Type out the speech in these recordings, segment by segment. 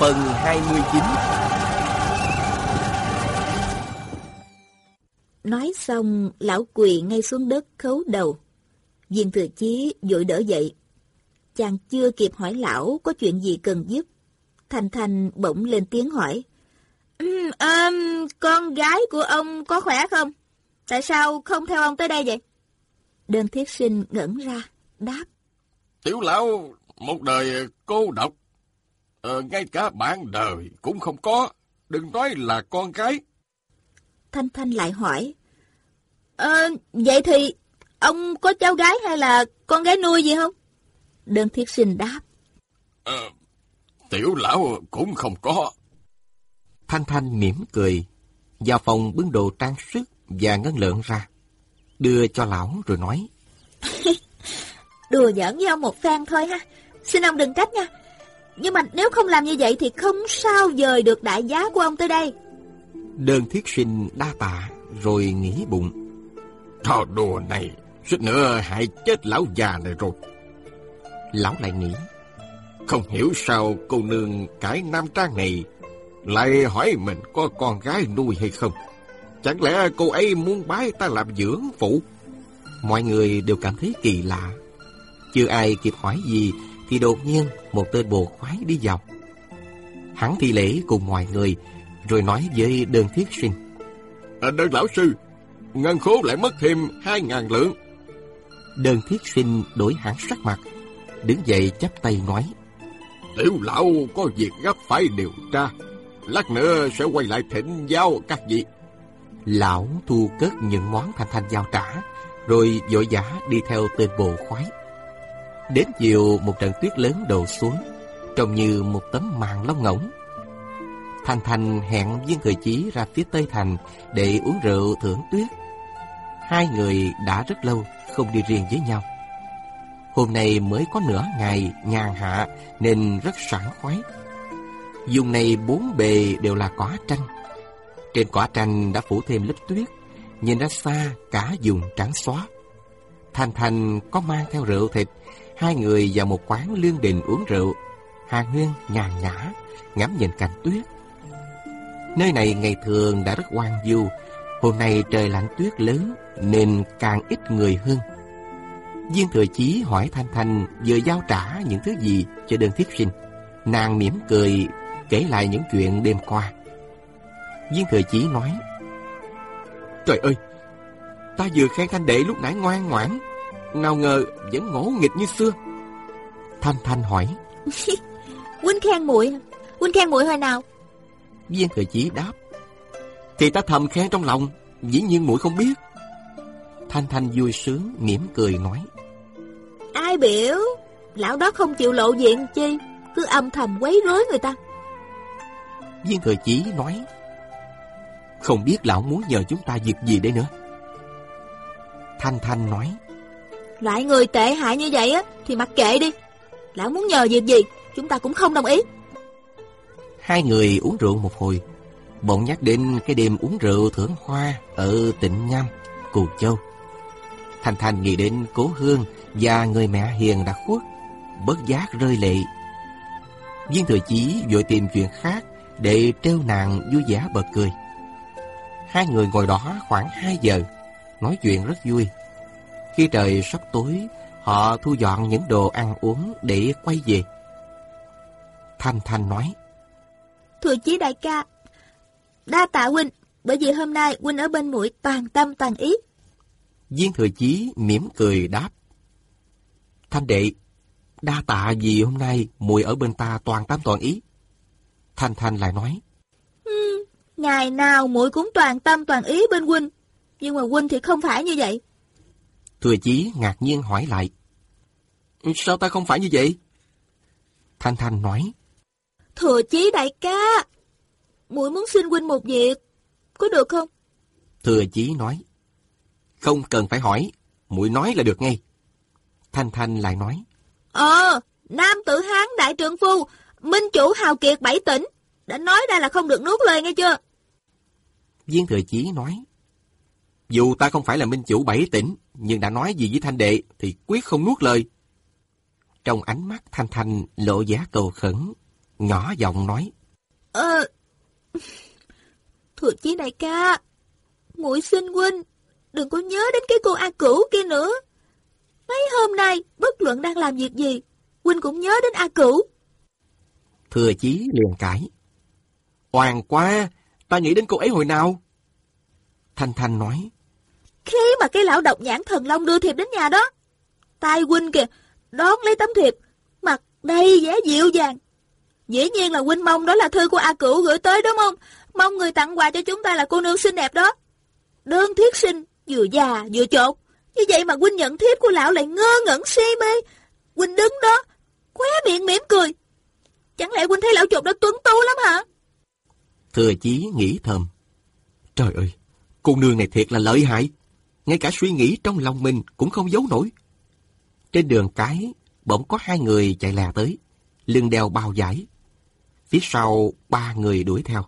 Phần 29 Nói xong, lão quỳ ngay xuống đất khấu đầu. Viên thừa chí vội đỡ dậy. Chàng chưa kịp hỏi lão có chuyện gì cần giúp. Thanh Thanh bỗng lên tiếng hỏi. Um, um, con gái của ông có khỏe không? Tại sao không theo ông tới đây vậy? Đơn thiết sinh ngẩn ra, đáp. Tiểu lão một đời cô độc. Ờ, ngay cả bạn đời cũng không có. Đừng nói là con gái. Thanh Thanh lại hỏi. Ờ, vậy thì ông có cháu gái hay là con gái nuôi gì không? Đơn thiết sinh đáp. Ờ, tiểu lão cũng không có. Thanh Thanh mỉm cười, vào phòng bưng đồ trang sức và ngân lượng ra, đưa cho lão rồi nói. Đùa giỡn với ông một phen thôi ha, xin ông đừng trách nha. Nhưng mà nếu không làm như vậy thì không sao dời được đại giá của ông tới đây. Đơn thiết sinh đa tạ, rồi nghĩ bụng. Trò đùa này, suýt nữa hại chết lão già này rồi. Lão lại nghĩ. Không hiểu sao cô nương cải nam trang này lại hỏi mình có con gái nuôi hay không. Chẳng lẽ cô ấy muốn bái ta làm dưỡng phụ? Mọi người đều cảm thấy kỳ lạ. Chưa ai kịp hỏi gì thì đột nhiên một tên bồ khoái đi vào. Hắn thi lễ cùng mọi người rồi nói với đơn thiết sinh. À, đơn lão sư, ngân khố lại mất thêm hai ngàn lượng. Đơn thiết sinh đổi hẳn sắc mặt, đứng dậy chắp tay nói. Tiểu lão có việc gấp phải điều tra, lát nữa sẽ quay lại thỉnh giao các vị. Lão thu cất những món thanh thanh giao trả, rồi vội vã đi theo tên bồ khoái. Đến chiều một trận tuyết lớn đổ xuống, trông như một tấm màn lông ngỗng. Thanh Thanh hẹn viên thời chí ra phía Tây Thành để uống rượu thưởng tuyết. Hai người đã rất lâu không đi riêng với nhau. Hôm nay mới có nửa ngày nhàn hạ nên rất sảng khoái. Dùng này bốn bề đều là cỏ tranh. Trên cỏ tranh đã phủ thêm lớp tuyết, nhìn ra xa cả vùng trắng xóa. Thanh Thanh có mang theo rượu thịt, hai người vào một quán lương đình uống rượu. Hà Nguyên nhàn nhã, ngắm nhìn cảnh tuyết. Nơi này ngày thường đã rất hoang du, hôm nay trời lạnh tuyết lớn nên càng ít người hơn. Viên Thừa Chí hỏi Thanh Thanh vừa giao trả những thứ gì cho đơn thiết sinh. Nàng mỉm cười kể lại những chuyện đêm qua. Viên Thừa Chí nói Trời ơi, ta vừa khen Thanh Đệ lúc nãy ngoan ngoãn, nào ngờ vẫn ngỗ nghịch như xưa. Thanh Thanh hỏi. Huynh khen muội. Huynh khen muội hồi nào? Viên Thừa Chí đáp. Thì ta thầm khen trong lòng, dĩ nhiên muội không biết. Thanh Thanh vui sướng, mỉm cười nói. Ai biểu? Lão đó không chịu lộ diện chi Cứ âm thầm quấy rối người ta. Viên Thừa Chí nói. Không biết lão muốn nhờ chúng ta việc gì đây nữa. Thanh Thanh nói Loại người tệ hại như vậy á Thì mặc kệ đi. Lão muốn nhờ việc gì Chúng ta cũng không đồng ý. Hai người uống rượu một hồi Bỗng nhắc đến cái đêm uống rượu thưởng hoa Ở tỉnh Nham, Cù Châu. Thanh Thanh nghĩ đến cố hương Và người mẹ hiền đã khuất Bất giác rơi lệ. Viên Thừa Chí vội tìm chuyện khác Để trêu nàng vui vẻ bật cười. Hai người ngồi đó khoảng 2 giờ Nói chuyện rất vui. Khi trời sắp tối Họ thu dọn những đồ ăn uống Để quay về. Thanh Thanh nói Thừa chí đại ca Đa tạ huynh Bởi vì hôm nay huynh ở bên muội toàn tâm toàn ý. Viên Thừa Chí mỉm cười đáp Thanh đệ Đa tạ vì hôm nay muội ở bên ta toàn tâm toàn ý. Thanh Thanh lại nói ừ, Ngày nào muội cũng toàn tâm toàn ý bên huynh Nhưng mà huynh thì không phải như vậy Thừa Chí ngạc nhiên hỏi lại Sao ta không phải như vậy? Thanh Thanh nói Thừa chí đại ca, muội muốn xin huynh một việc, có được không? Thừa chí nói. Không cần phải hỏi, muội nói là được ngay. Thanh Thanh lại nói. Ờ, Nam tử Hán đại trượng phu, minh chủ hào kiệt bảy tỉnh, đã nói ra là không được nuốt lời nghe chưa? Viên Thừa Chí nói. Dù ta không phải là minh chủ bảy tỉnh, nhưng đã nói gì với Thanh Đệ thì quyết không nuốt lời. Trong ánh mắt Thanh Thanh lộ giá cầu khẩn, nhỏ giọng nói. Ờ, Thừa Chí đại ca, muội xin huynh, đừng có nhớ đến cái cô A Cửu kia nữa. Mấy hôm nay, bất luận đang làm việc gì, huynh cũng nhớ đến A Cửu. Thừa Chí liền cãi. Oan quá, ta nghĩ đến cô ấy hồi nào? Thanh Thanh nói. Khi mà cái lão độc nhãn thần long đưa thiệp đến nhà đó, tai huynh kìa, đón lấy tấm thiệp, mặt đầy vẻ dịu dàng. Dĩ nhiên là huynh mong đó là thư của A Cửu gửi tới đúng không? Mong người tặng quà cho chúng ta là cô nương xinh đẹp đó. Đơn thiết sinh, vừa già vừa chột. Như vậy mà huynh nhận thiếp của lão lại ngơ ngẩn si mê. Huynh đứng đó, khóe miệng mỉm cười. Chẳng lẽ huynh thấy lão chột đó tuấn tú lắm hả? Thừa chí nghĩ thầm. Trời ơi, cô nương này thiệt là lợi hại. Ngay cả suy nghĩ trong lòng mình cũng không giấu nổi. Trên đường cái, bỗng có hai người chạy lè tới, lưng đeo bao giải. Phía sau, ba người đuổi theo.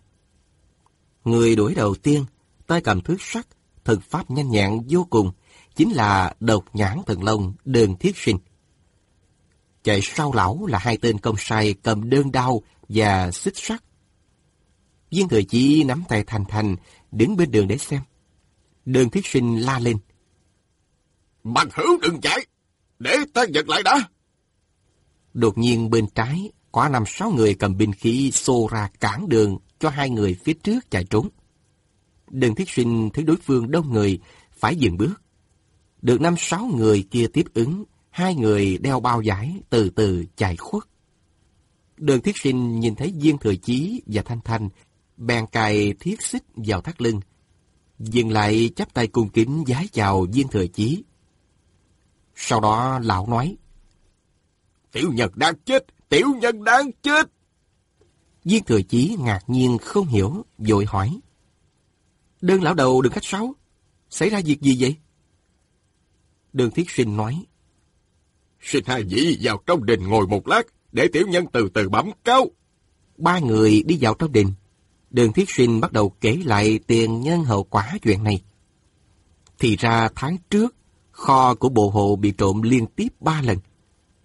Người đuổi đầu tiên, tay cầm thước sắt, thực pháp nhanh nhẹn vô cùng, chính là độc nhãn thần long đơn thiết sinh. Chạy sau lão là hai tên công sai cầm đơn đao và xích sắt. Viên thời chi nắm tay thành thành, đứng bên đường để xem. Đơn thiết sinh la lên. Bằng hữu đừng chạy, để ta giật lại đã. Đột nhiên bên trái, có năm sáu người cầm binh khí xô ra cản đường cho hai người phía trước chạy trốn. Đơn thiết sinh thấy đối phương đông người, phải dừng bước. Được năm sáu người kia tiếp ứng, hai người đeo bao giải từ từ chạy khuất. Đơn thiết sinh nhìn thấy Viên Thừa Chí và Thanh Thanh, bèn cài thiết xích vào thắt lưng. Dừng lại chắp tay cung kính giái chào Viên Thừa Chí. Sau đó lão nói, Tiểu nhân đang chết, tiểu nhân đang chết. Viên Thừa Chí ngạc nhiên không hiểu, vội hỏi. Đơn lão đầu đừng khách sáo, xảy ra việc gì vậy? Đơn Thiết Sinh nói. Xin hai vị vào trong đình ngồi một lát, để tiểu nhân từ từ bấm cáo. Ba người đi vào trong đình đường Thiết Sinh bắt đầu kể lại tiền nhân hậu quả chuyện này. Thì ra tháng trước, kho của bộ hộ bị trộm liên tiếp ba lần,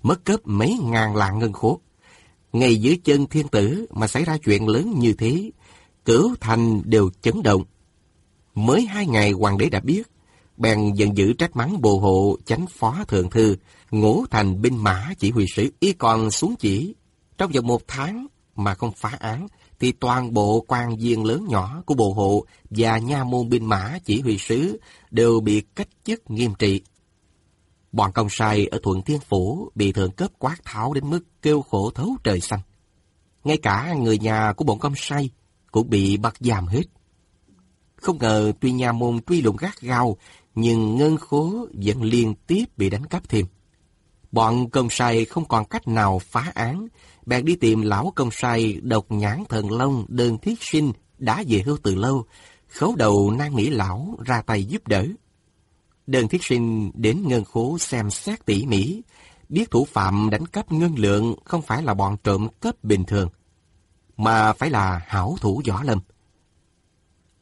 mất cướp mấy ngàn lạng ngân khố. Ngay dưới chân thiên tử mà xảy ra chuyện lớn như thế, cửu thành đều chấn động. Mới hai ngày hoàng đế đã biết, bèn giận dữ trách mắng bộ hộ chánh phó thượng thư, ngũ thành binh mã chỉ huy sứ y còn xuống chỉ. Trong vòng một tháng mà không phá án, thì toàn bộ quan viên lớn nhỏ của bộ hộ và nha môn binh mã chỉ huy sứ đều bị cách chức nghiêm trị. Bọn công sai ở Thuận Thiên Phủ bị thượng cấp quát tháo đến mức kêu khổ thấu trời xanh. Ngay cả người nhà của bọn công sai cũng bị bắt giam hết. Không ngờ tuy nhà môn truy lùng gắt gao, nhưng ngân khố vẫn liên tiếp bị đánh cắp thêm. Bọn công sai không còn cách nào phá án, bèn đi tìm lão công sai độc nhãn thần long đơn thiết sinh đã về hưu từ lâu, khấu đầu năn nỉ lão ra tay giúp đỡ. Đơn thiết sinh đến ngân khố xem xét tỉ mỉ, biết thủ phạm đánh cắp ngân lượng không phải là bọn trộm cắp bình thường, mà phải là hảo thủ võ lâm.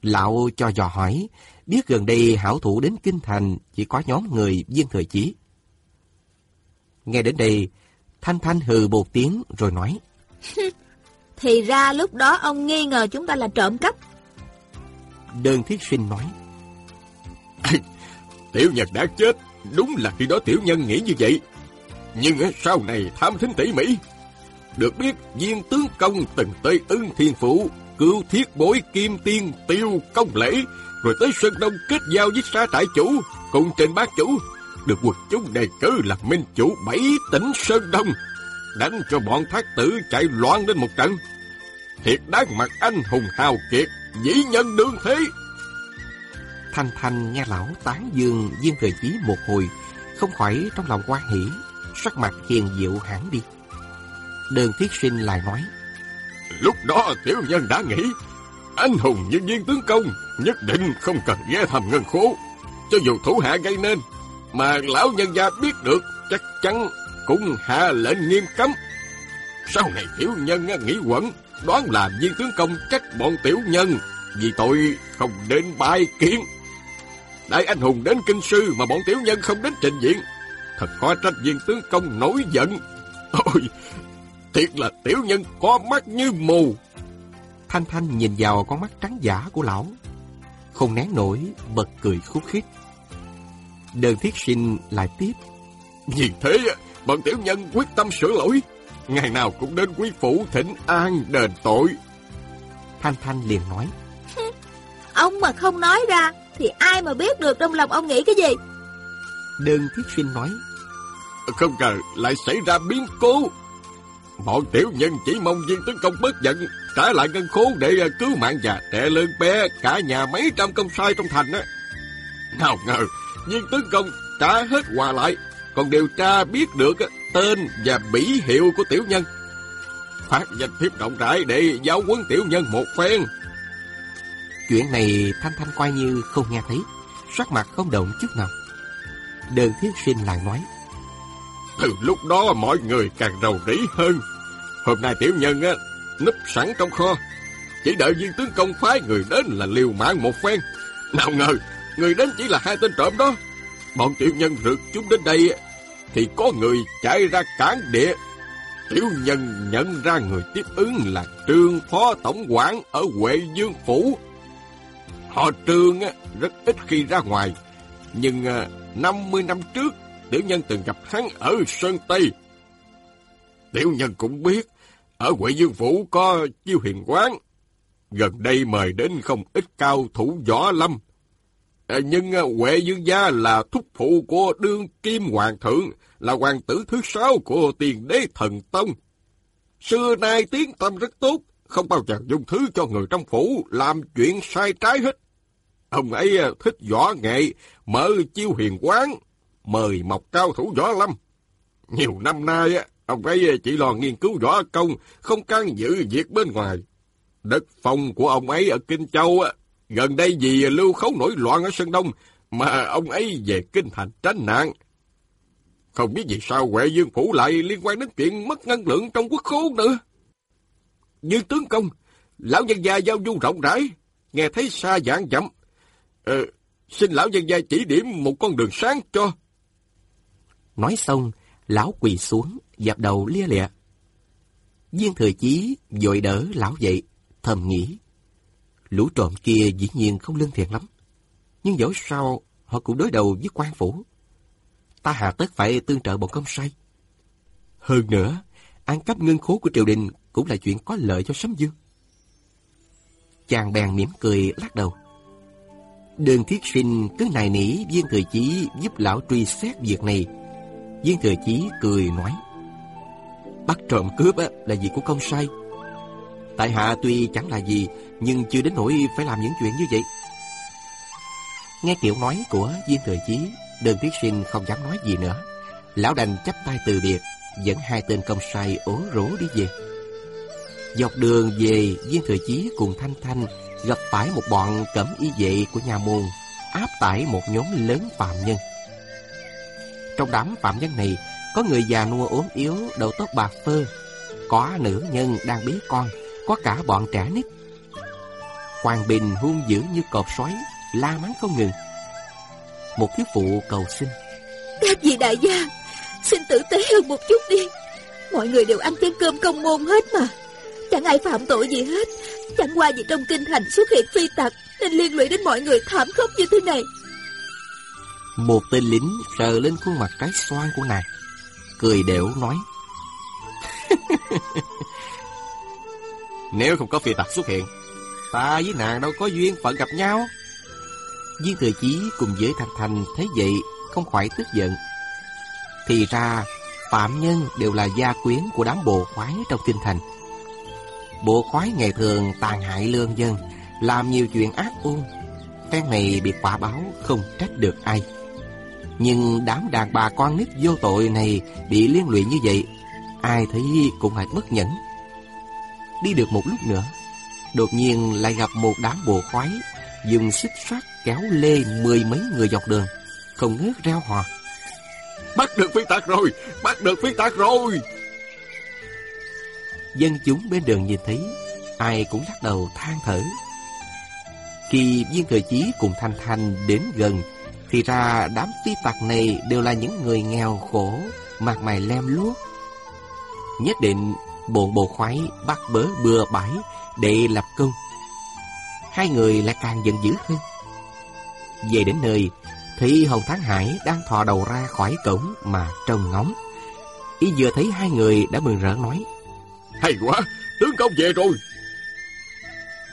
Lão cho dò hỏi, biết gần đây hảo thủ đến Kinh Thành chỉ có nhóm người viên thời chí. Nghe đến đây, Thanh Thanh hừ một tiếng rồi nói. Thì ra lúc đó ông nghi ngờ chúng ta là trộm cắp. Đơn thiết sinh nói. Tiểu nhân đã chết, đúng là khi đó tiểu nhân nghĩ như vậy. Nhưng sau này tham thính tỉ mỉ, được biết viên tướng công từng tới ưng thiên phủ, cứu thiết bối kim tiên tiêu công lễ, rồi tới Sơn Đông kết giao với sa trại chủ, cùng trên bác chủ, được quần chúng đề cử là minh chủ bảy tỉnh Sơn Đông, đánh cho bọn thác tử chạy loạn lên một trận. Thiệt đáng mặt anh hùng hào kiệt, dĩ nhân đương thế. Thanh Thanh nghe lão tán dương viên thời chí một hồi, không khỏi trong lòng quan hỷ, sắc mặt hiền diệu hẳn đi. Đơn thiết sinh lại nói, Lúc đó tiểu nhân đã nghĩ, anh hùng như viên tướng công nhất định không cần ghé thăm ngân khố. Cho dù thủ hạ gây nên, mà lão nhân gia biết được chắc chắn cũng hạ lệnh nghiêm cấm. Sau này tiểu nhân nghĩ quẩn, đoán là viên tướng công trách bọn tiểu nhân vì tội không đến bài kiến. Đại anh hùng đến kinh sư mà bọn tiểu nhân không đến trình diện. Thật khó trách viên tướng công nổi giận. Ôi, thiệt là tiểu nhân có mắt như mù. Thanh Thanh nhìn vào con mắt trắng giả của lão. Không nén nổi, bật cười khúc khích. Đơn thiết sinh lại tiếp. Vì thế, bọn tiểu nhân quyết tâm sửa lỗi. Ngày nào cũng đến quý phủ thỉnh an đền tội. Thanh Thanh liền nói. Ông mà không nói ra, thì ai mà biết được trong lòng ông nghĩ cái gì? Đơn thiết sinh nói. Không ngờ lại xảy ra biến cố. Bọn tiểu nhân chỉ mong viên tướng công bớt giận, trả lại ngân khố để cứu mạng già trẻ lớn bé, cả nhà mấy trăm công sai trong thành á. Nào ngờ, viên tướng công trả hết quà lại, còn điều tra biết được tên và bỉ hiệu của tiểu nhân. Phát danh thiếp rộng rãi để giáo huấn tiểu nhân một phen. Chuyện này Thanh Thanh coi như không nghe thấy, sắc mặt không động chút nào. Đơn thiết sinh lại nói. Từ lúc đó mọi người càng rầu rĩ hơn. Hôm nay tiểu nhân á, núp sẵn trong kho. Chỉ đợi viên tướng công phái người đến là liều mạng một phen. Nào ngờ, người đến chỉ là hai tên trộm đó. Bọn tiểu nhân rượt chúng đến đây thì có người chạy ra cản địa. Tiểu nhân nhận ra người tiếp ứng là trương phó tổng quản ở Huệ Dương Phủ. Họ trương rất ít khi ra ngoài, nhưng à, 50 năm trước tiểu nhân từng gặp hắn ở Sơn Tây. Tiểu nhân cũng biết, ở Huệ Dương Phủ có chiêu hiền quán. Gần đây mời đến không ít cao thủ võ lâm. Ờ, nhưng ờ, Huệ Dương Gia là thúc phụ của đương kim hoàng thượng, là hoàng tử thứ sáu của tiền đế thần tông. Xưa nay tiếng tâm rất tốt, không bao giờ dùng thứ cho người trong phủ làm chuyện sai trái hết. Ông ấy ờ, thích võ nghệ, mở chiêu hiền quán, mời mọc cao thủ võ lâm. Nhiều năm nay, ông ấy chỉ lo nghiên cứu võ công, không can dự việc bên ngoài. Đất phong của ông ấy ở Kinh Châu, gần đây vì lưu khấu nổi loạn ở Sơn Đông, mà ông ấy về Kinh Thành tránh nạn. Không biết vì sao Huệ Dương Phủ lại liên quan đến chuyện mất ngân lượng trong quốc khố nữa. Như tướng công, lão nhân gia giao du rộng rãi, nghe thấy xa dạng dặm Ờ, xin lão nhân gia chỉ điểm một con đường sáng cho. Nói xong, lão quỳ xuống, dập đầu lia lịa. Viên thừa chí vội đỡ lão dậy, thầm nghĩ. Lũ trộm kia dĩ nhiên không lương thiện lắm. Nhưng dẫu sao, họ cũng đối đầu với quan phủ. Ta hạ tất phải tương trợ bọn công sai. Hơn nữa, ăn cắp ngân khố của triều đình cũng là chuyện có lợi cho Sấm Dương. Chàng bèn mỉm cười lắc đầu. Đường thiết sinh cứ nài nỉ viên thừa chí giúp lão truy xét việc này. Viên thừa chí cười nói. Bắt trộm cướp là việc của công sai. Tại hạ tuy chẳng là gì, nhưng chưa đến nỗi phải làm những chuyện như vậy. Nghe kiểu nói của viên thừa chí, đơn thiết sinh không dám nói gì nữa. Lão đành chắp tay từ biệt, dẫn hai tên công sai ố rỗ đi về. Dọc đường về, viên thừa chí cùng Thanh Thanh gặp phải một bọn cẩm y vệ của nhà môn, áp tải một nhóm lớn phạm nhân. Trong đám phạm nhân này, có người già nua ốm yếu, đầu tóc bạc phơ, có nữ nhân đang bế con, có cả bọn trẻ nít. Hoàng Bình hung dữ như cọp xoáy, la mắng không ngừng. Một thiếu phụ cầu xin. Các vị đại gia, xin tử tế hơn một chút đi. Mọi người đều ăn chén cơm công môn hết mà. Chẳng ai phạm tội gì hết Chẳng qua vì trong kinh thành xuất hiện phi tặc Nên liên lụy đến mọi người thảm khốc như thế này Một tên lính sờ lên khuôn mặt trái xoan của nàng Cười đểu nói Nếu không có phi tặc xuất hiện Ta với nàng đâu có duyên phận gặp nhau Viên thừa chí cùng với Thanh Thanh thấy vậy Không khỏi tức giận Thì ra Phạm nhân đều là gia quyến của đám bộ khoái trong kinh thành Bộ khoái ngày thường tàn hại lương dân, làm nhiều chuyện ác ôn. Phen này bị quả báo không trách được ai. Nhưng đám đàn bà con nít vô tội này bị liên lụy như vậy, ai thấy cũng phải bất nhẫn. Đi được một lúc nữa, đột nhiên lại gặp một đám bộ khoái dùng xích sắt kéo lê mười mấy người dọc đường, không ngớt reo hò. Bắt được phi tạc rồi! Bắt được phi tạc rồi! Dân chúng bên đường nhìn thấy, ai cũng lắc đầu than thở. Khi viên thời chí cùng Thanh Thanh đến gần, thì ra đám phi tặc này đều là những người nghèo khổ, mặt mày lem luốc. Nhất định bọn bộ khoái bắt bớ bừa bãi để lập công. Hai người lại càng giận dữ hơn. Về đến nơi, thì Hồng Thắng Hải đang thò đầu ra khỏi cổng mà trông ngóng. Y vừa thấy hai người đã mừng rỡ nói. Hay quá, tướng công về rồi.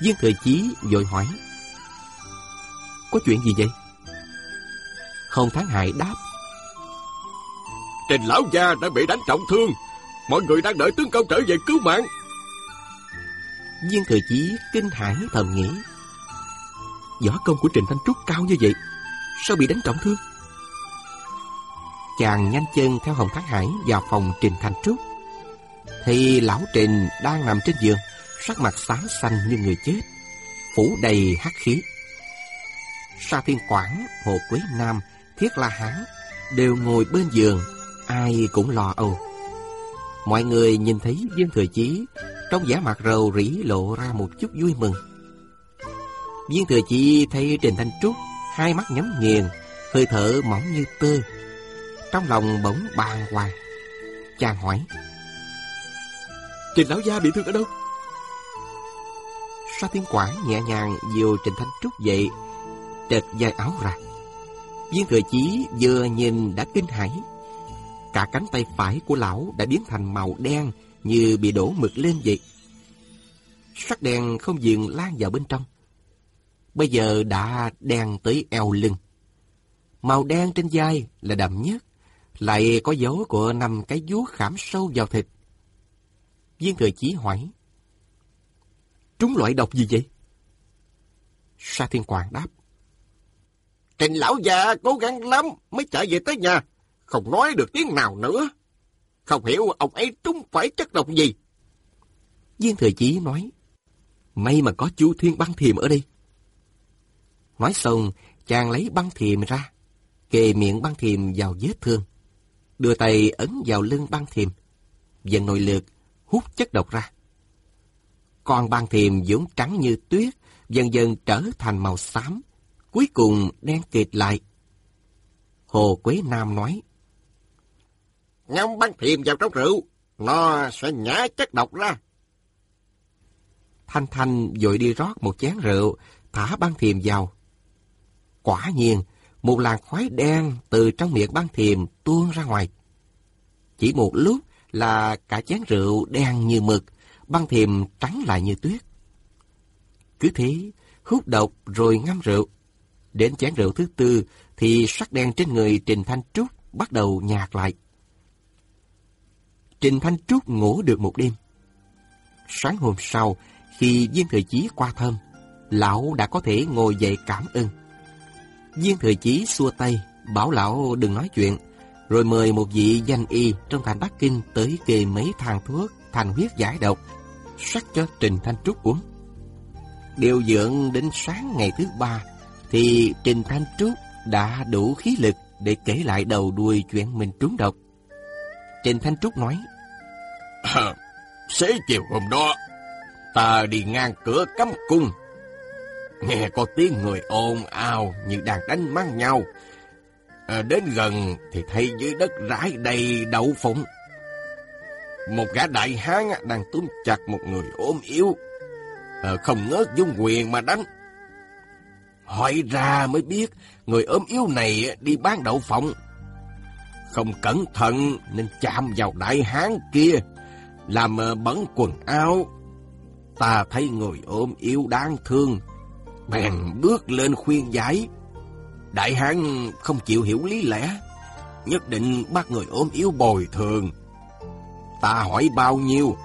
Viên Thời Chí vội hỏi. Có chuyện gì vậy? Hồng Thắng Hải đáp. Trình lão gia đã bị đánh trọng thương. Mọi người đang đợi tướng công trở về cứu mạng. Viên thừa Chí kinh hãi thầm nghĩ. Võ công của Trình Thanh Trúc cao như vậy, sao bị đánh trọng thương? Chàng nhanh chân theo Hồng thái Hải vào phòng Trình Thanh Trúc. Thì lão Trình đang nằm trên giường, sắc mặt xám xanh như người chết, phủ đầy hắc khí. Sa Thiên Quảng, Hồ Quế Nam, Thiết La Hán đều ngồi bên giường, ai cũng lo âu. Mọi người nhìn thấy Dương Thừa Chí trong vẻ mặt rầu rĩ lộ ra một chút vui mừng. Viên Thừa Chí thấy Trình Thanh Trúc hai mắt nhắm nghiền, hơi thở mỏng như tơ. Trong lòng bỗng bàng hoàng. Chàng hỏi. Trình lão gia bị thương ở đâu? Sa Thiên Quảng nhẹ nhàng dìu Trình Thanh Trúc dậy, trệt vai áo ra. Viên Thừa Chí vừa nhìn đã kinh hãi. Cả cánh tay phải của lão đã biến thành màu đen như bị đổ mực lên vậy. Sắc đen không dừng lan vào bên trong. Bây giờ đã đen tới eo lưng. Màu đen trên vai là đậm nhất, lại có dấu của năm cái vuốt khảm sâu vào thịt. Viên Thừa Chí hỏi. Trúng loại độc gì vậy? Sa Thiên Quảng đáp. Trình lão già cố gắng lắm mới trở về tới nhà, không nói được tiếng nào nữa. Không hiểu ông ấy trúng phải chất độc gì. Viên Thừa Chí nói, may mà có chú Thiên băng thiềm ở đây. Nói xong, chàng lấy băng thiềm ra, kề miệng băng thiềm vào vết thương, đưa tay ấn vào lưng băng thiềm, dần nội lực, hút chất độc ra. Con băng thiềm vốn trắng như tuyết, dần dần trở thành màu xám, cuối cùng đen kịt lại. Hồ Quế Nam nói, Ngâm băng thiềm vào trong rượu, nó sẽ nhả chất độc ra. Thanh Thanh vội đi rót một chén rượu, thả băng thiềm vào. Quả nhiên, một làn khói đen từ trong miệng băng thiềm tuôn ra ngoài. Chỉ một lúc là cả chén rượu đen như mực, băng thiềm trắng lại như tuyết. Cứ thế, hút độc rồi ngâm rượu. Đến chén rượu thứ tư thì sắc đen trên người Trình Thanh Trúc bắt đầu nhạt lại. Trình Thanh Trúc ngủ được một đêm. Sáng hôm sau, khi viên thời chí qua thơm, lão đã có thể ngồi dậy cảm ơn. Viên thời chí xua tay, bảo lão đừng nói chuyện, rồi mời một vị danh y trong thành Bắc Kinh tới kề mấy thang thuốc thành huyết giải độc, sắc cho Trình Thanh Trúc uống. Điều dưỡng đến sáng ngày thứ ba, thì Trình Thanh Trúc đã đủ khí lực để kể lại đầu đuôi chuyện mình trúng độc. Trình Thanh Trúc nói, à, Xế chiều hôm đó, ta đi ngang cửa cấm cung. Nghe có tiếng người ồn ào như đang đánh mắng nhau. À, đến gần thì thấy dưới đất rải đầy đậu phụng. Một gã đại hán đang túm chặt một người ốm yếu. À, không ngớt dung quyền mà đánh. Hỏi ra mới biết người ốm yếu này đi bán đậu phộng. Không cẩn thận nên chạm vào đại hán kia, làm ờ, bẩn quần áo. Ta thấy người ốm yếu đáng thương, bèn bước lên khuyên giải. Đại hán không chịu hiểu lý lẽ, nhất định bắt người ốm yếu bồi thường. Ta hỏi bao nhiêu,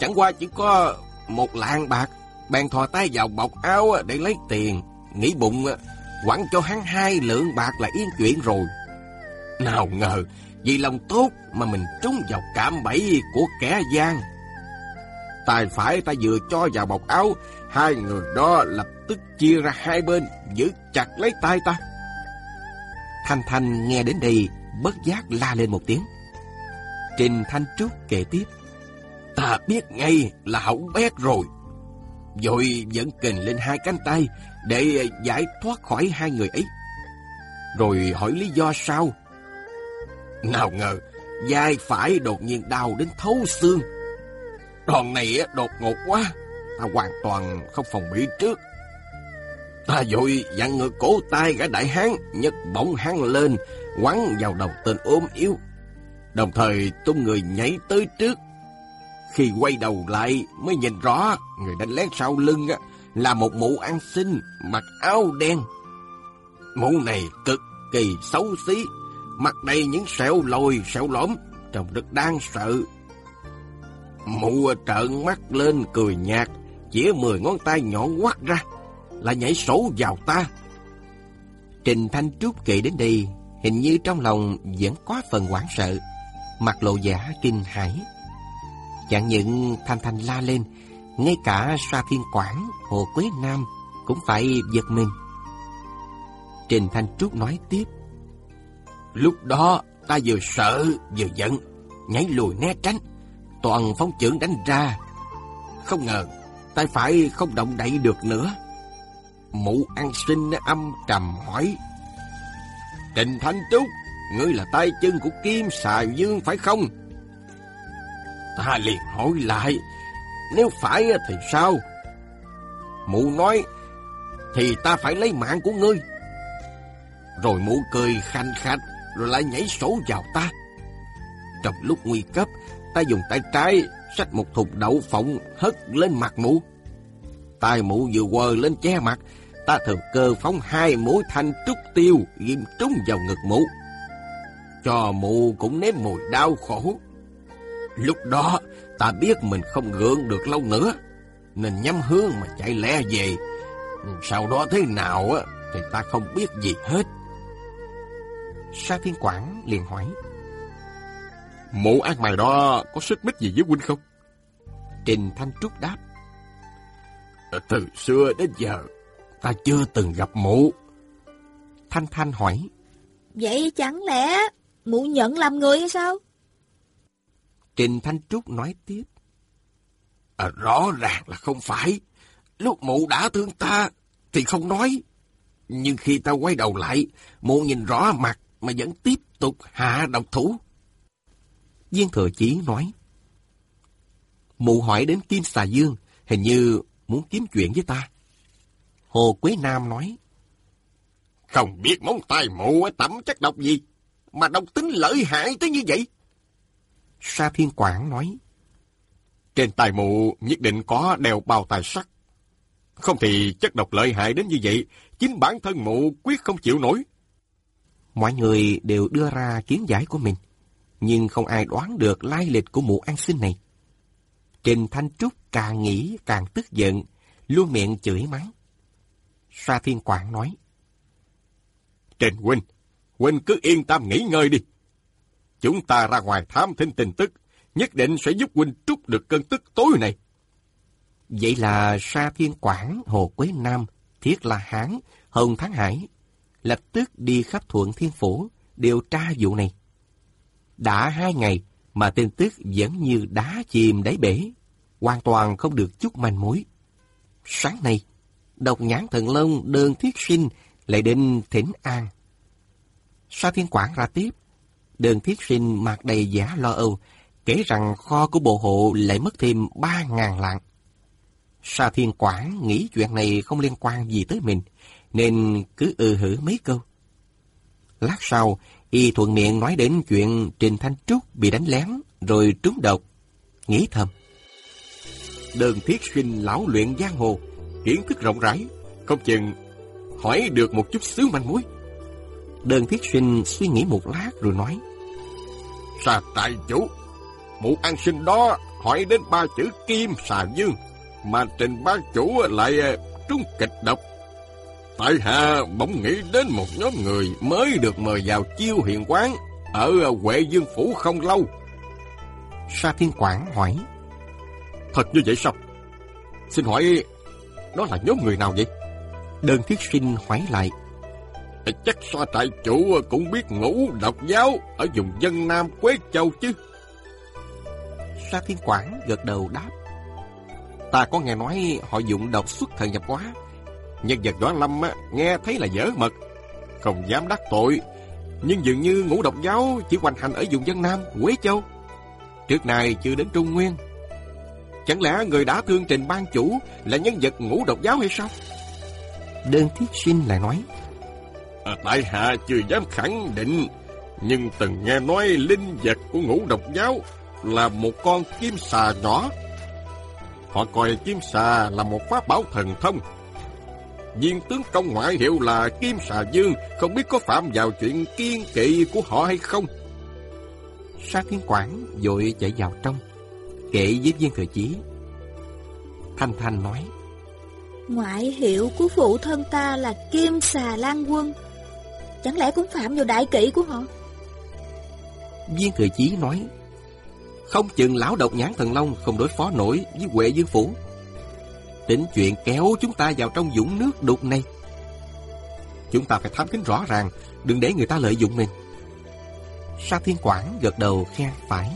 chẳng qua chỉ có một lạng bạc, bèn thò tay vào bọc áo để lấy tiền, nghĩ bụng ờ, quẳng cho hắn hai lượng bạc là yên chuyện rồi. Nào ngờ, vì lòng tốt mà mình trúng vào cạm bẫy của kẻ gian. tay phải ta vừa cho vào bọc áo, hai người đó lập tức chia ra hai bên, giữ chặt lấy tay ta. Thanh Thanh nghe đến đây, bất giác la lên một tiếng. Trình Thanh Trúc kể tiếp. Ta biết ngay là hỏng bét rồi. Rồi dẫn kình lên hai cánh tay để giải thoát khỏi hai người ấy. Rồi hỏi lý do sao? Nào ngờ, vai phải đột nhiên đau đến thấu xương. Đòn này đột ngột quá, ta hoàn toàn không phòng bị trước. Ta vội dặn ngược cổ tay gã đại hán, nhấc bổng hắn lên, quắn vào đầu tên ốm yếu. Đồng thời tung người nhảy tới trước. Khi quay đầu lại mới nhìn rõ người đánh lén sau lưng là một mụ ăn xin mặc áo đen. Mụ này cực kỳ xấu xí, mặt đầy những sẹo lồi sẹo lõm, trông rất đáng sợ. Mụ trợn mắt lên cười nhạt, chỉ mười ngón tay nhọn quắt ra, là nhảy sổ vào ta. Trình Thanh Trúc kỵ đến đây, hình như trong lòng vẫn có phần hoảng sợ, mặt lộ giả kinh hãi. Chẳng những Thanh Thanh la lên, ngay cả Sa Thiên Quảng, Hồ Quế Nam cũng phải giật mình. Trình Thanh Trúc nói tiếp. Lúc đó ta vừa sợ vừa giận, nhảy lùi né tránh, toàn phóng trưởng đánh ra. Không ngờ, tay phải không động đậy được nữa. Mụ ăn sinh âm trầm hỏi. Trình Thanh Trúc, ngươi là tay chân của Kim sài Dương phải không? Ta liền hỏi lại, nếu phải thì sao? Mụ nói, thì ta phải lấy mạng của ngươi. Rồi mụ cười khanh khách, rồi lại nhảy sổ vào ta. Trong lúc nguy cấp, ta dùng tay trái xách một thùng đậu phộng hất lên mặt mụ. tay mụ vừa quờ lên che mặt, ta thừa cơ phóng hai mũi thanh trúc tiêu ghim trúng vào ngực mụ. Cho mụ cũng nếm mùi đau khổ. Lúc đó, ta biết mình không gượng được lâu nữa, nên nhắm hướng mà chạy lẹ về. Sau đó thế nào á thì ta không biết gì hết. Sa Thiên Quảng liền hỏi. Mụ ác mày đó có xích mích gì với huynh không? Trình Thanh Trúc đáp. Từ xưa đến giờ, ta chưa từng gặp mụ. Thanh Thanh hỏi. Vậy chẳng lẽ mụ nhận làm người hay sao? Trình Thanh Trúc nói tiếp. À, rõ ràng là không phải. Lúc mụ đã thương ta thì không nói. Nhưng khi ta quay đầu lại, mụ nhìn rõ mặt mà vẫn tiếp tục hạ độc thủ. Viên Thừa Chí nói. Mụ hỏi đến Kim Xà Dương, hình như muốn kiếm chuyện với ta. Hồ Quế Nam nói. Không biết móng tay mụ tẩm chất độc gì, mà độc tính lợi hại tới như vậy. Sa Thiên Quảng nói. Trên tài mụ nhất định có đeo bao tài sắt. Không thì chất độc lợi hại đến như vậy, chính bản thân mụ quyết không chịu nổi. Mọi người đều đưa ra kiến giải của mình, nhưng không ai đoán được lai lịch của mụ an sinh này. Trình Thanh Trúc càng nghĩ càng tức giận, luôn miệng chửi mắng. Sa Thiên Quảng nói. Trình Huynh, Huynh cứ yên tâm nghỉ ngơi đi. Chúng ta ra ngoài thám thính tin tức, nhất định sẽ giúp Huynh trút được cơn tức tối này. Vậy là Sa Thiên Quảng, Hồ Quế Nam, Thiết La Hán, Hồng Thắng Hải lập tức đi khắp thuận thiên phủ điều tra vụ này. Đã hai ngày mà tin tức vẫn như đá chìm đáy bể, hoàn toàn không được chút manh mối. Sáng nay, độc nhãn thần lông đơn thiết sinh lại đến thỉnh an. Sa Thiên Quảng ra tiếp, đơn thiết sinh mặt đầy giả lo âu, kể rằng kho của bộ hộ lại mất thêm ba ngàn lạng. Sa Thiên Quảng nghĩ chuyện này không liên quan gì tới mình, nên cứ ư hử mấy câu. Lát sau, y thuận miệng nói đến chuyện Trình Thanh Trúc bị đánh lén, rồi trúng độc. Nghĩ thầm. Đơn thiết sinh lão luyện giang hồ, kiến thức rộng rãi, không chừng hỏi được một chút xíu manh mối. Đơn thiết sinh suy nghĩ một lát rồi nói. Sa trại chủ, mụ an sinh đó hỏi đến ba chữ kim xà dương, mà trình bá chủ lại ờ, trúng kịch độc. Tại hạ bỗng nghĩ đến một nhóm người mới được mời vào chiêu hiện quán ở Huệ Dương Phủ không lâu. Sa Thiên Quảng hỏi. Thật như vậy sao? Xin hỏi, đó là nhóm người nào vậy? Đơn thiết sinh hỏi lại. Chắc so trại chủ cũng biết ngũ độc giáo ở vùng dân Nam Quế Châu chứ. Sa Thiên Quảng gật đầu đáp. Ta có nghe nói họ dụng độc xuất thần nhập hóa. Nhân vật Doãn Lâm á, nghe thấy là dở mật, không dám đắc tội. Nhưng dường như ngũ độc giáo chỉ hoành hành ở vùng dân Nam, Quế Châu. Trước này chưa đến Trung Nguyên. Chẳng lẽ người đã thương trình ban chủ là nhân vật ngũ độc giáo hay sao? Đơn thiết sinh lại nói. À, tại hạ chưa dám khẳng định, nhưng từng nghe nói linh vật của ngũ độc giáo là một con kim xà nhỏ. Họ coi kim xà là một pháp bảo thần thông. Viên tướng công ngoại hiệu là Kim Xà Dương không biết có phạm vào chuyện kiên kỵ của họ hay không. Sa Thiên Quảng vội chạy vào trong, kể với viên thừa chí. Thanh Thanh nói, Ngoại hiệu của phụ thân ta là Kim Xà Lan Quân, chẳng lẽ cũng phạm vào đại kỵ của họ? Viên thừa chí nói, không chừng lão độc nhãn thần long không đối phó nổi với Huệ Dương Phủ. Tính chuyện kéo chúng ta vào trong dũng nước đục này. Chúng ta phải thám kính rõ ràng, đừng để người ta lợi dụng mình. Sa Thiên Quảng gật đầu khen phải.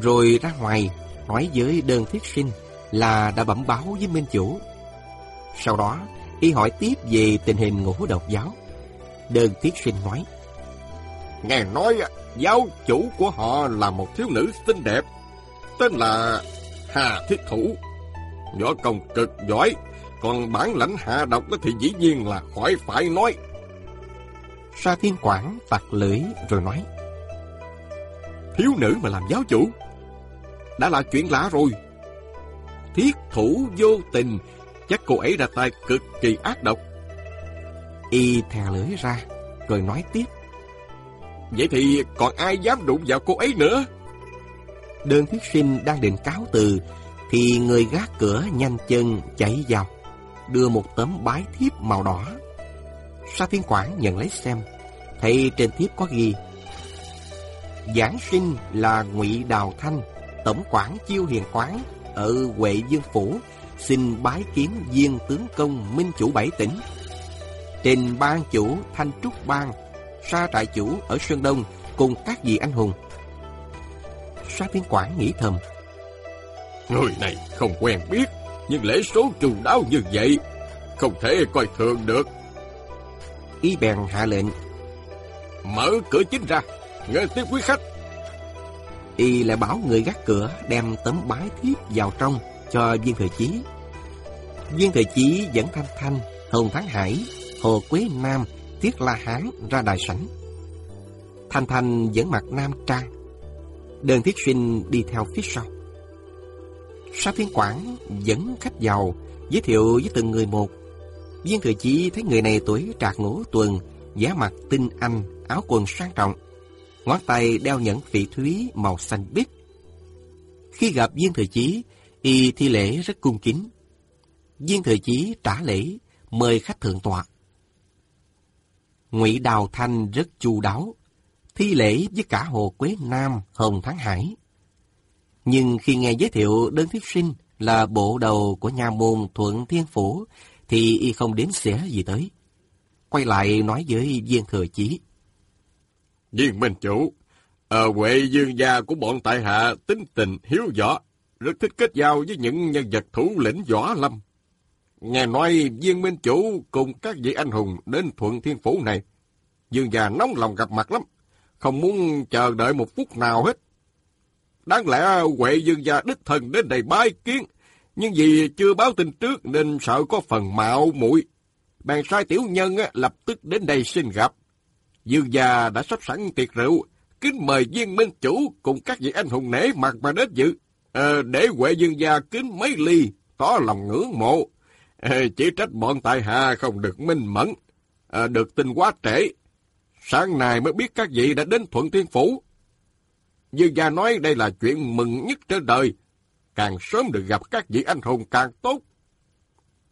Rồi ra ngoài, nói với đơn thiết sinh là đã bẩm báo với Minh Chủ. Sau đó, y hỏi tiếp về tình hình ngũ độc giáo. Đơn thiết sinh nói. Nghe nói giáo chủ của họ là một thiếu nữ xinh đẹp, tên là Hà Thiết Thủ. Võ công cực giỏi, còn bản lãnh hạ độc thì dĩ nhiên là khỏi phải nói. Sa Thiên Quảng tặc lưỡi rồi nói. Thiếu nữ mà làm giáo chủ, đã là chuyện lạ rồi. Thiết thủ vô tình, chắc cô ấy ra tay cực kỳ ác độc. Y thè lưỡi ra, rồi nói tiếp. Vậy thì còn ai dám đụng vào cô ấy nữa? Đơn thiết sinh đang định cáo từ, thì người gác cửa nhanh chân chạy vào, đưa một tấm bái thiếp màu đỏ. Sa Thiên Quảng nhận lấy xem, thấy trên thiếp có ghi Giảng sinh là ngụy Đào Thanh, tổng quản chiêu hiền quán ở Huệ Dương Phủ, xin bái kiến viên tướng công minh chủ bảy tỉnh. Trình ban chủ Thanh Trúc Bang, sa trại chủ ở Sơn Đông cùng các vị anh hùng. Sa Thiên Quảng nghĩ thầm. Người này không quen biết, nhưng lễ số trù đáo như vậy, không thể coi thường được. Y bèn hạ lệnh. Mở cửa chính ra, nghe tiếp quý khách. Y lại bảo người gác cửa đem tấm bái thiếp vào trong cho viên thời chí. Viên thời chí dẫn Thanh Thanh, Hồng Thắng Hải, Hồ Quế Nam, Tiết La Hán ra đại sảnh. Thanh Thanh dẫn mặt Nam Trang. Đơn Thiết Sinh đi theo phía sau. Sa Thiên Quảng dẫn khách giàu giới thiệu với từng người một. Viên Thừa Chí thấy người này tuổi trạc ngũ tuần, giá mặt tinh anh, áo quần sang trọng. Ngón tay đeo nhẫn phỉ thúy màu xanh biếc. Khi gặp Viên Thừa Chí, y thi lễ rất cung kính. Viên Thừa Chí trả lễ, mời khách thượng tọa. Ngụy Đào Thanh rất chu đáo, thi lễ với cả Hồ Quế Nam, Hồng Thắng Hải. Nhưng khi nghe giới thiệu đơn thiết sinh là bộ đầu của nhà môn Thuận Thiên Phủ, thì y không đếm xỉa gì tới. Quay lại nói với viên thừa chí. Viên Minh Chủ, ở Huệ Dương gia của bọn tại hạ tính tình hiếu võ, rất thích kết giao với những nhân vật thủ lĩnh võ lâm. Nghe nói viên minh chủ cùng các vị anh hùng đến thuận thiên phủ này. Dương già nóng lòng gặp mặt lắm, không muốn chờ đợi một phút nào hết. Đáng lẽ Huệ Dương gia đích thần đến đây bái kiến, nhưng vì chưa báo tin trước nên sợ có phần mạo muội Bèn sai tiểu nhân lập tức đến đây xin gặp. Dương gia đã sắp sẵn tiệc rượu, kính mời viên minh chủ cùng các vị anh hùng nể mặt mà đến dự. À, để Huệ Dương gia kính mấy ly, tỏ lòng ngưỡng mộ. À, chỉ trách bọn tại hạ không được minh mẫn, à, được tin quá trễ. Sáng nay mới biết các vị đã đến Thuận Thiên Phủ. Dương gia nói đây là chuyện mừng nhất trên đời. Càng sớm được gặp các vị anh hùng càng tốt.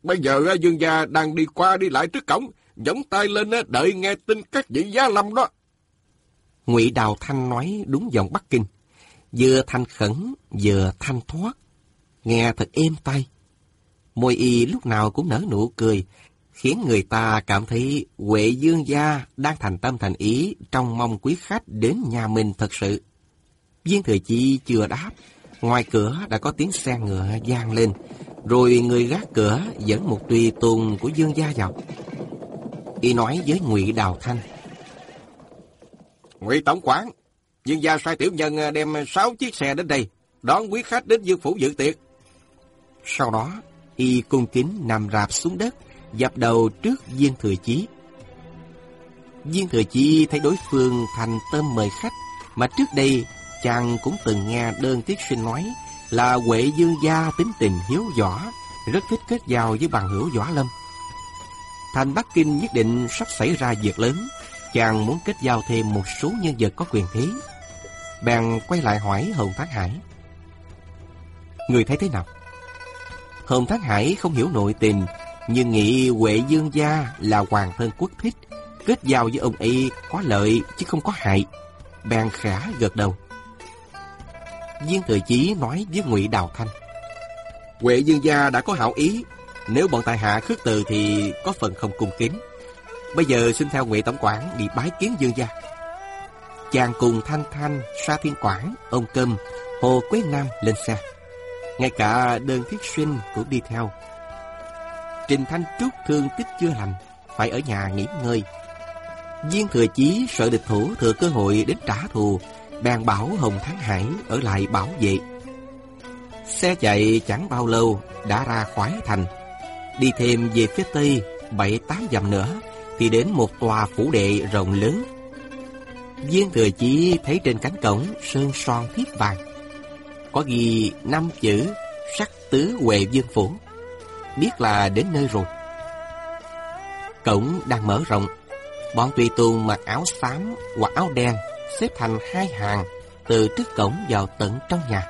Bây giờ à, Dương gia đang đi qua đi lại trước cổng, giống tay lên à, đợi nghe tin các vị giá lâm đó. Ngụy Đào Thanh nói đúng giọng Bắc Kinh, vừa thanh khẩn, vừa thanh thoát. nghe thật êm tay. Môi y lúc nào cũng nở nụ cười, khiến người ta cảm thấy Huệ Dương gia đang thành tâm thành ý trong mong quý khách đến nhà mình thật sự. Viên Thừa Chi chưa đáp, ngoài cửa đã có tiếng xe ngựa vang lên, rồi người gác cửa dẫn một tùy tùng của Dương gia vào. Y nói với Ngụy Đào Thanh. Ngụy Tổng quản, Dương gia sai tiểu nhân đem sáu chiếc xe đến đây, đón quý khách đến Dương Phủ dự tiệc. Sau đó, y cung kính nằm rạp xuống đất, dập đầu trước Viên Thừa Chí. Viên Thừa Chí thấy đối phương thành tâm mời khách, mà trước đây chàng cũng từng nghe đơn tiết sinh nói là Huệ Dương gia tính tình hiếu võ, rất thích kết giao với bằng hữu võ lâm. Thành Bắc Kinh nhất định sắp xảy ra việc lớn, chàng muốn kết giao thêm một số nhân vật có quyền thế. Bèn quay lại hỏi Hồng Thác Hải. Người thấy thế nào? Hồng Thác Hải không hiểu nội tình, nhưng nghĩ Huệ Dương gia là hoàng thân quốc thích, kết giao với ông y có lợi chứ không có hại. Bèn khả gật đầu. Viên Thừa Chí nói với Ngụy Đào Thanh. Huệ Dương gia đã có hảo ý, nếu bọn tài hạ khước từ thì có phần không cung kính. Bây giờ xin theo Ngụy Tổng quản đi bái kiến Dương gia. Chàng cùng Thanh Thanh, Sa Thiên Quảng, ông Câm, Hồ Quế Nam lên xe. Ngay cả đơn thiết sinh cũng đi theo. Trình Thanh Trúc thương tích chưa lành, phải ở nhà nghỉ ngơi. Viên Thừa Chí sợ địch thủ thừa cơ hội đến trả thù, bèn bảo Hồng Thắng Hải ở lại bảo vệ. Xe chạy chẳng bao lâu đã ra khoái thành. Đi thêm về phía tây bảy tám dặm nữa thì đến một tòa phủ đệ rộng lớn. Viên Thừa Chí thấy trên cánh cổng sơn son thiếp vàng. Có ghi năm chữ sắc tứ Huệ Dương Phủ. Biết là đến nơi rồi. Cổng đang mở rộng. Bọn tùy tùng mặc áo xám hoặc áo đen xếp thành hai hàng từ trước cổng vào tận trong nhà.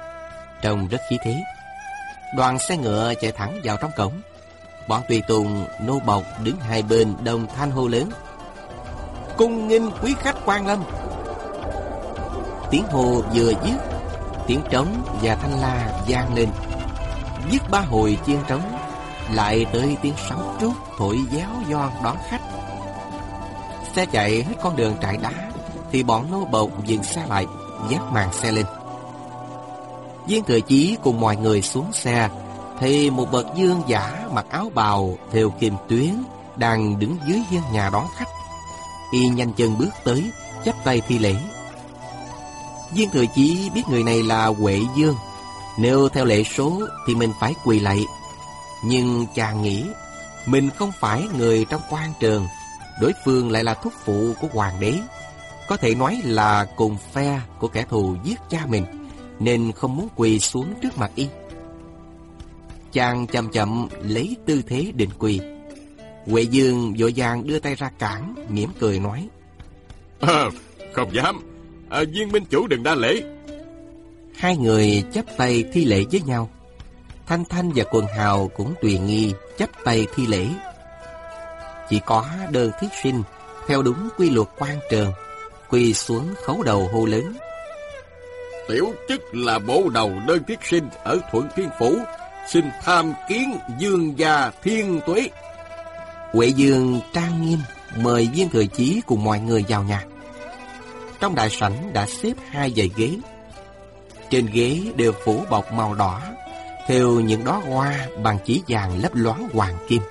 Trông rất khí thế. Đoàn xe ngựa chạy thẳng vào trong cổng. Bọn tùy tùng nô bộc đứng hai bên đồng thanh hô lớn. Cung nghinh quý khách quan lâm. Tiếng hô vừa dứt, tiếng trống và thanh la vang lên. Dứt ba hồi chiên trống, lại tới tiếng sóng trúc thổi giáo doan đón khách. Xe chạy hết con đường trại đá thì bọn nô bộc dừng xe lại, dắt màn xe lên. Viên thừa chí cùng mọi người xuống xe, thì một bậc dương giả mặc áo bào theo kim tuyến đang đứng dưới hiên nhà đón khách. Y nhanh chân bước tới, chắp tay thi lễ. Viên thừa chí biết người này là Huệ Dương. Nếu theo lệ số thì mình phải quỳ lạy. Nhưng chàng nghĩ mình không phải người trong quan trường, đối phương lại là thúc phụ của hoàng đế. Có thể nói là cùng phe của kẻ thù giết cha mình, nên không muốn quỳ xuống trước mặt y. Chàng chậm chậm lấy tư thế định quỳ. Huệ Dương vội vàng đưa tay ra cản, mỉm cười nói. À, không dám, à, viên minh chủ đừng đa lễ. Hai người chắp tay thi lễ với nhau. Thanh Thanh và Quần Hào cũng tùy nghi chắp tay thi lễ. Chỉ có đơn thiết sinh theo đúng quy luật quan trường quỳ xuống khấu đầu hô lớn. Tiểu chức là bộ đầu đơn thiết sinh ở Thuận Thiên Phủ, xin tham kiến dương gia thiên tuế. Huệ Dương trang nghiêm mời viên thừa chí cùng mọi người vào nhà. Trong đại sảnh đã xếp hai dãy ghế. Trên ghế đều phủ bọc màu đỏ, theo những đóa hoa bằng chỉ vàng lấp loáng hoàng kim.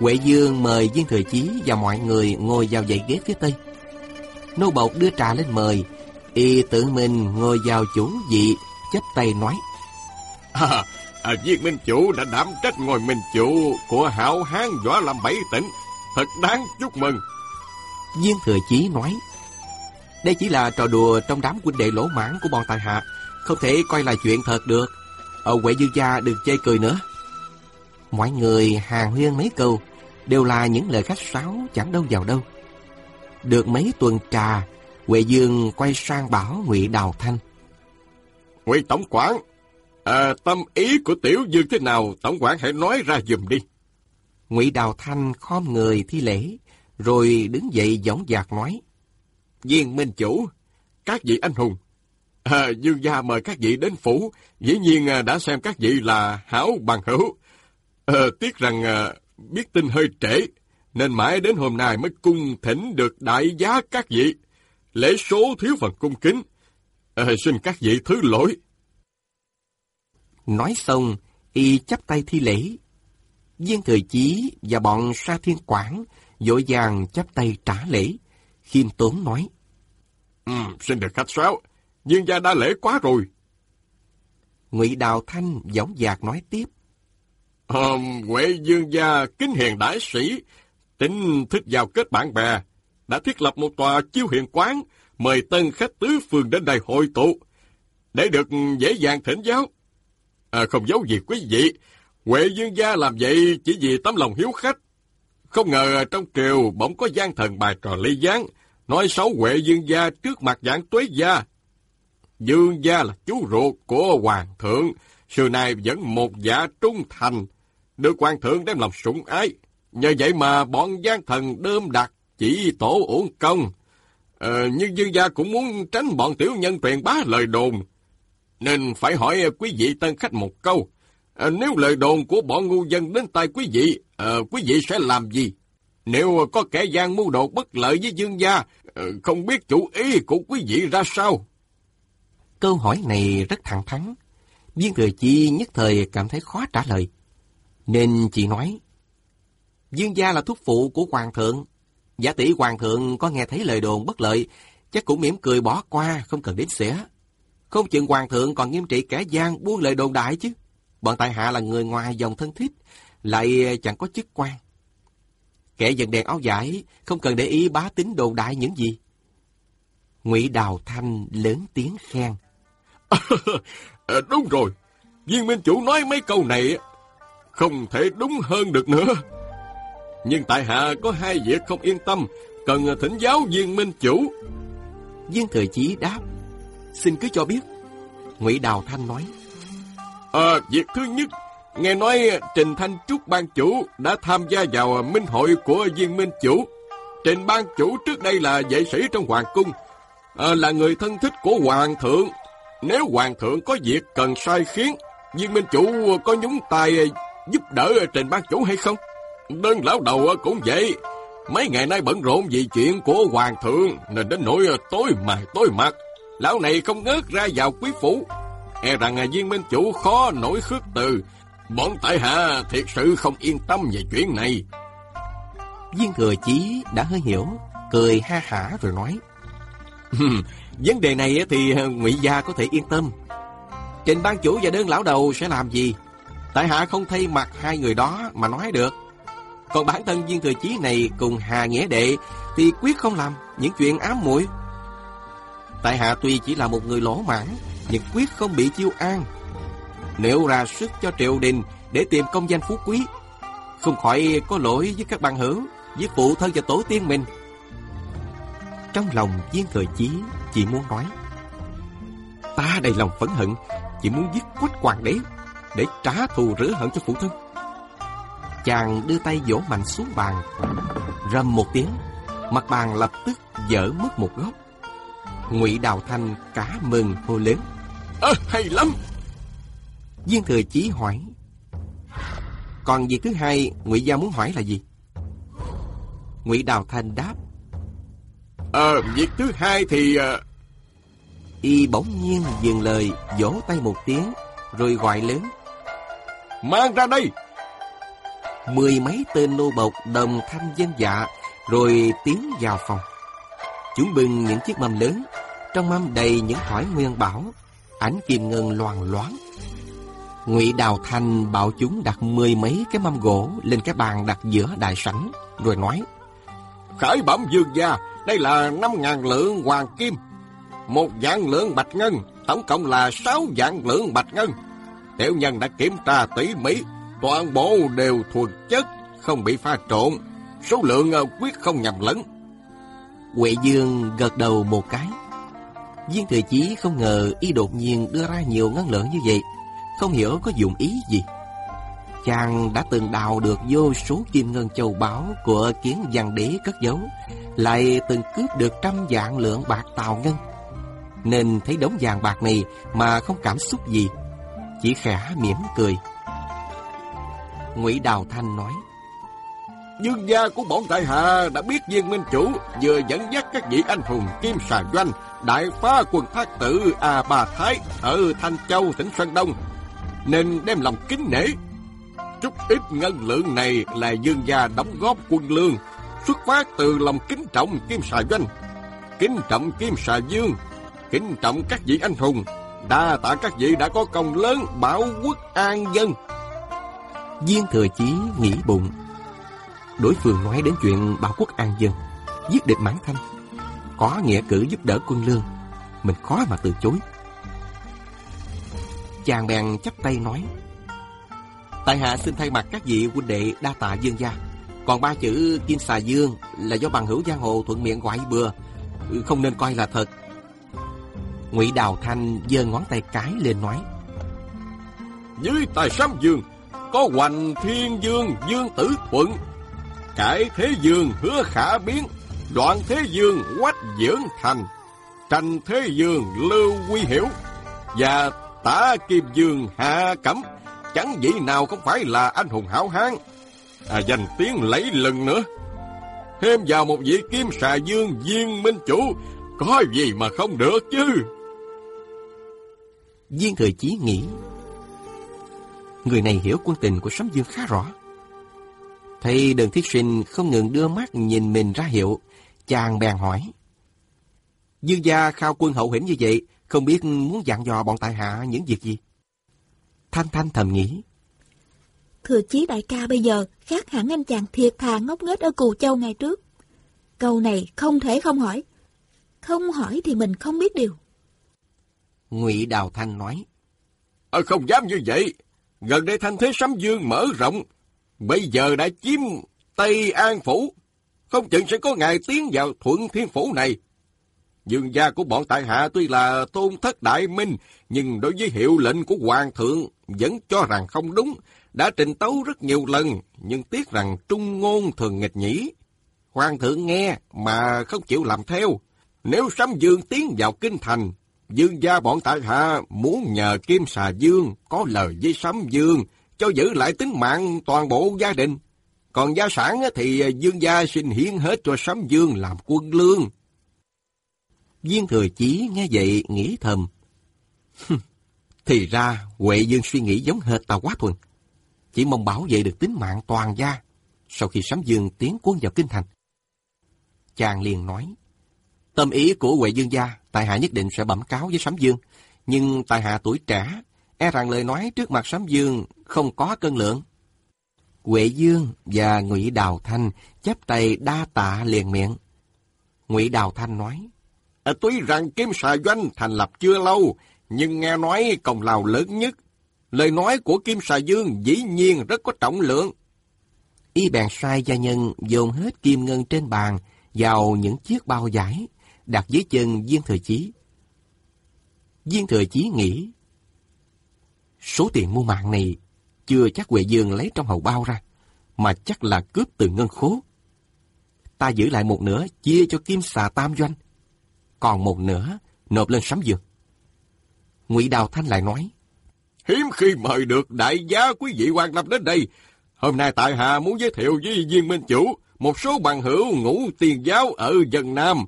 Huệ Dương mời viên thừa chí và mọi người ngồi vào dãy ghế phía tây. Nô bộc đưa trà lên mời, y tự mình ngồi vào chủ vị, chắp tay nói. À, à, viên minh chủ đã đảm trách ngồi minh chủ của hảo hán võ làm bảy tỉnh, thật đáng chúc mừng. Viên thừa chí nói, đây chỉ là trò đùa trong đám huynh đệ lỗ mãn của bọn tài hạ, không thể coi là chuyện thật được. Ở Huệ Dương gia đừng chê cười nữa. Mọi người hàng huyên mấy câu, đều là những lời khách sáo chẳng đâu vào đâu. Được mấy tuần trà, Huệ Dương quay sang bảo Ngụy Đào Thanh. Ngụy Tổng quản, à, tâm ý của Tiểu Dương thế nào, Tổng quản hãy nói ra dùm đi. Ngụy Đào Thanh khom người thi lễ, rồi đứng dậy dõng dạc nói. Viên Minh Chủ, các vị anh hùng, À, dương gia mời các vị đến phủ, dĩ nhiên à, đã xem các vị là hảo bằng hữu. À, tiếc rằng à, biết tin hơi trễ, nên mãi đến hôm nay mới cung thỉnh được đại giá các vị. Lễ số thiếu phần cung kính, à, xin các vị thứ lỗi. Nói xong, y chắp tay thi lễ. Viên Thời Chí và bọn Sa Thiên Quảng dội vàng chắp tay trả lễ. Khiêm tốn nói. Ừ, xin được khách sáo, Dương gia đã lễ quá rồi. Ngụy Đào Thanh dõng dạc nói tiếp. Um, Huệ Dương gia kính hiền đại sĩ, tính thích giao kết bạn bè, đã thiết lập một tòa chiêu hiền quán, mời tân khách tứ phương đến đây hội tụ, để được dễ dàng thỉnh giáo. À, không giấu gì quý vị, Huệ Dương gia làm vậy chỉ vì tấm lòng hiếu khách. Không ngờ trong triều bỗng có gian thần bài trò ly gián, nói xấu Huệ Dương gia trước mặt dạng tuế gia. Dương gia là chú ruột của hoàng thượng, xưa nay vẫn một giả trung thành, được hoàng thượng đem lòng sủng ái. Nhờ vậy mà bọn gian thần đơm đặt chỉ tổ uổng công. Ờ, nhưng dương gia cũng muốn tránh bọn tiểu nhân truyền bá lời đồn. Nên phải hỏi quý vị tân khách một câu. À, nếu lời đồn của bọn ngu dân đến tay quý vị, à, quý vị sẽ làm gì? Nếu có kẻ gian mưu đồ bất lợi với dương gia, à, không biết chủ ý của quý vị ra sao? Câu hỏi này rất thẳng thắn. Viên Thừa Chi nhất thời cảm thấy khó trả lời. Nên chị nói, Dương gia là thúc phụ của Hoàng thượng. Giả tỷ Hoàng thượng có nghe thấy lời đồn bất lợi, chắc cũng mỉm cười bỏ qua, không cần đến xỉa. Không chừng Hoàng thượng còn nghiêm trị kẻ gian buôn lời đồn đại chứ. Bọn tại hạ là người ngoài dòng thân thiết, lại chẳng có chức quan. Kẻ dần đèn áo giải, không cần để ý bá tính đồn đại những gì. Ngụy Đào Thanh lớn tiếng khen. à, đúng rồi, viên minh chủ nói mấy câu này không thể đúng hơn được nữa. Nhưng tại hạ có hai việc không yên tâm, cần thỉnh giáo viên minh chủ. Viên Thời Chí đáp, xin cứ cho biết. Ngụy Đào Thanh nói, À, việc thứ nhất, nghe nói Trình Thanh Trúc ban chủ đã tham gia vào minh hội của viên minh chủ. Trình ban chủ trước đây là vệ sĩ trong hoàng cung, à, là người thân thích của hoàng thượng. Nếu hoàng thượng có việc cần sai khiến, viên minh chủ có nhúng tay giúp đỡ trình ban chủ hay không? Đơn lão đầu cũng vậy. Mấy ngày nay bận rộn vì chuyện của hoàng thượng nên đến nỗi tối mài tối mặt. Lão này không ngớt ra vào quý phủ e rằng viên minh chủ khó nổi khước từ. Bọn tại hạ thiệt sự không yên tâm về chuyện này. Viên thừa chí đã hơi hiểu, cười ha hả rồi nói. Vấn đề này thì ngụy gia có thể yên tâm. Trình ban chủ và đơn lão đầu sẽ làm gì? Tại hạ không thay mặt hai người đó mà nói được. Còn bản thân viên thừa chí này cùng Hà Nghĩa Đệ thì quyết không làm những chuyện ám muội. Tại hạ tuy chỉ là một người lỗ mãn, nhưng quyết không bị chiêu an. Nếu ra sức cho triều đình để tìm công danh phú quý, không khỏi có lỗi với các bạn hữu, với phụ thân và tổ tiên mình. Trong lòng viên thời chí chỉ muốn nói, ta đầy lòng phẫn hận, chỉ muốn giết quách hoàng đế để trả thù rửa hận cho phụ thân. Chàng đưa tay vỗ mạnh xuống bàn, rầm một tiếng, mặt bàn lập tức dở mất một góc. Ngụy Đào Thanh cá mừng hô lớn. À, hay lắm! Viên Thừa Chí hỏi. Còn việc thứ hai, Ngụy Gia muốn hỏi là gì? Ngụy Đào Thanh đáp. Ờ, việc thứ hai thì... Uh... Y bỗng nhiên dừng lời, vỗ tay một tiếng, rồi gọi lớn. Mang ra đây! Mười mấy tên nô bộc đồng thanh dân dạ, rồi tiến vào phòng. Chúng bưng những chiếc mâm lớn, trong mâm đầy những thỏi nguyên bảo, ánh kim ngân loàn loáng. Ngụy Đào Thành bảo chúng đặt mười mấy cái mâm gỗ lên cái bàn đặt giữa đại sảnh, rồi nói: Khởi bẩm dương gia, đây là năm ngàn lượng hoàng kim, một vạn lượng bạch ngân, tổng cộng là sáu vạn lượng bạch ngân. Tiểu nhân đã kiểm tra tỉ mỉ, toàn bộ đều thuần chất, không bị pha trộn, số lượng à, quyết không nhầm lẫn. Huệ Dương gật đầu một cái. Viên Thừa Chí không ngờ y đột nhiên đưa ra nhiều ngân lượng như vậy, không hiểu có dụng ý gì. Chàng đã từng đào được vô số kim ngân châu báu của kiến văn đế cất giấu, lại từng cướp được trăm vạn lượng bạc tàu ngân. nên thấy đống vàng bạc này mà không cảm xúc gì, chỉ khẽ mỉm cười. Ngụy Đào Thanh nói: Dương gia của bọn tại hạ đã biết viên minh chủ vừa dẫn dắt các vị anh hùng kim xà doanh đại phá quân thác tử A Bà Thái ở Thanh Châu tỉnh Sơn Đông, nên đem lòng kính nể. Chút ít ngân lượng này là dương gia đóng góp quân lương, xuất phát từ lòng kính trọng kim xà doanh, kính trọng kim xà dương, kính trọng các vị anh hùng, đa tạ các vị đã có công lớn bảo quốc an dân. Viên thừa chí nghĩ bụng. Đối phương nói đến chuyện bảo quốc an dân, Giết địch mãn thanh. Có nghĩa cử giúp đỡ quân lương, Mình khó mà từ chối. Chàng bèn chắp tay nói, Tại hạ xin thay mặt các vị huynh đệ đa tạ dương gia. Còn ba chữ Kim Xà Dương Là do bằng hữu giang hồ thuận miệng gọi bừa, Không nên coi là thật. Ngụy Đào Thanh giơ ngón tay cái lên nói, Dưới tài sám dương có hoành thiên dương Dương tử thuận Cải thế dương hứa khả biến, đoạn thế dương quách dưỡng thành, tranh thế dương lưu quy hiểu, và tả kim dương hạ cẩm, chẳng vị nào không phải là anh hùng hảo hán, à, dành tiếng lấy lần nữa. Thêm vào một vị kim xà dương viên minh chủ, có gì mà không được chứ? Viên thời chí nghĩ, người này hiểu quân tình của Sấm Dương khá rõ. Thấy đường thiết sinh không ngừng đưa mắt nhìn mình ra hiệu, chàng bèn hỏi. Dương gia khao quân hậu hĩnh như vậy, không biết muốn dặn dò bọn tại hạ những việc gì? Thanh Thanh thầm nghĩ. Thừa chí đại ca bây giờ khác hẳn anh chàng thiệt thà ngốc nghếch ở Cù Châu ngày trước. Câu này không thể không hỏi. Không hỏi thì mình không biết điều. Ngụy Đào Thanh nói. À, không dám như vậy. Gần đây thanh thế sấm dương mở rộng, Bây giờ đã chiếm Tây An Phủ, không chừng sẽ có ngày tiến vào Thuận Thiên Phủ này. Dương gia của bọn tại hạ tuy là tôn thất đại minh, nhưng đối với hiệu lệnh của Hoàng thượng vẫn cho rằng không đúng, đã trình tấu rất nhiều lần, nhưng tiếc rằng trung ngôn thường nghịch nhĩ. Hoàng thượng nghe mà không chịu làm theo. Nếu Sấm Dương tiến vào kinh thành, Dương gia bọn tại hạ muốn nhờ Kim Xà Dương có lời với Sấm Dương, cho giữ lại tính mạng toàn bộ gia đình. Còn gia sản thì dương gia xin hiến hết cho sấm dương làm quân lương. Viên thừa chí nghe vậy nghĩ thầm. thì ra Huệ Dương suy nghĩ giống hệt ta quá thuần. Chỉ mong bảo vệ được tính mạng toàn gia sau khi sấm dương tiến quân vào kinh thành. Chàng liền nói. Tâm ý của Huệ Dương gia, tại hạ nhất định sẽ bẩm cáo với sấm dương. Nhưng tại hạ tuổi trẻ, e rằng lời nói trước mặt sấm dương không có cân lượng. Huệ Dương và Ngụy Đào Thanh chắp tay đa tạ liền miệng. Ngụy Đào Thanh nói, à, Tuy rằng Kim Xà Doanh thành lập chưa lâu, nhưng nghe nói công lao lớn nhất. Lời nói của Kim Xà Dương dĩ nhiên rất có trọng lượng. Y bèn sai gia nhân dồn hết kim ngân trên bàn vào những chiếc bao giải, đặt dưới chân viên thừa chí. Viên thừa chí nghĩ, số tiền mua mạng này chưa chắc Huệ Dương lấy trong hầu bao ra, mà chắc là cướp từ ngân khố. Ta giữ lại một nửa chia cho kim xà tam doanh, còn một nửa nộp lên sắm dược. Ngụy Đào Thanh lại nói, Hiếm khi mời được đại gia quý vị quan lâm đến đây, hôm nay tại hạ muốn giới thiệu với viên minh chủ một số bằng hữu ngũ tiền giáo ở dân Nam.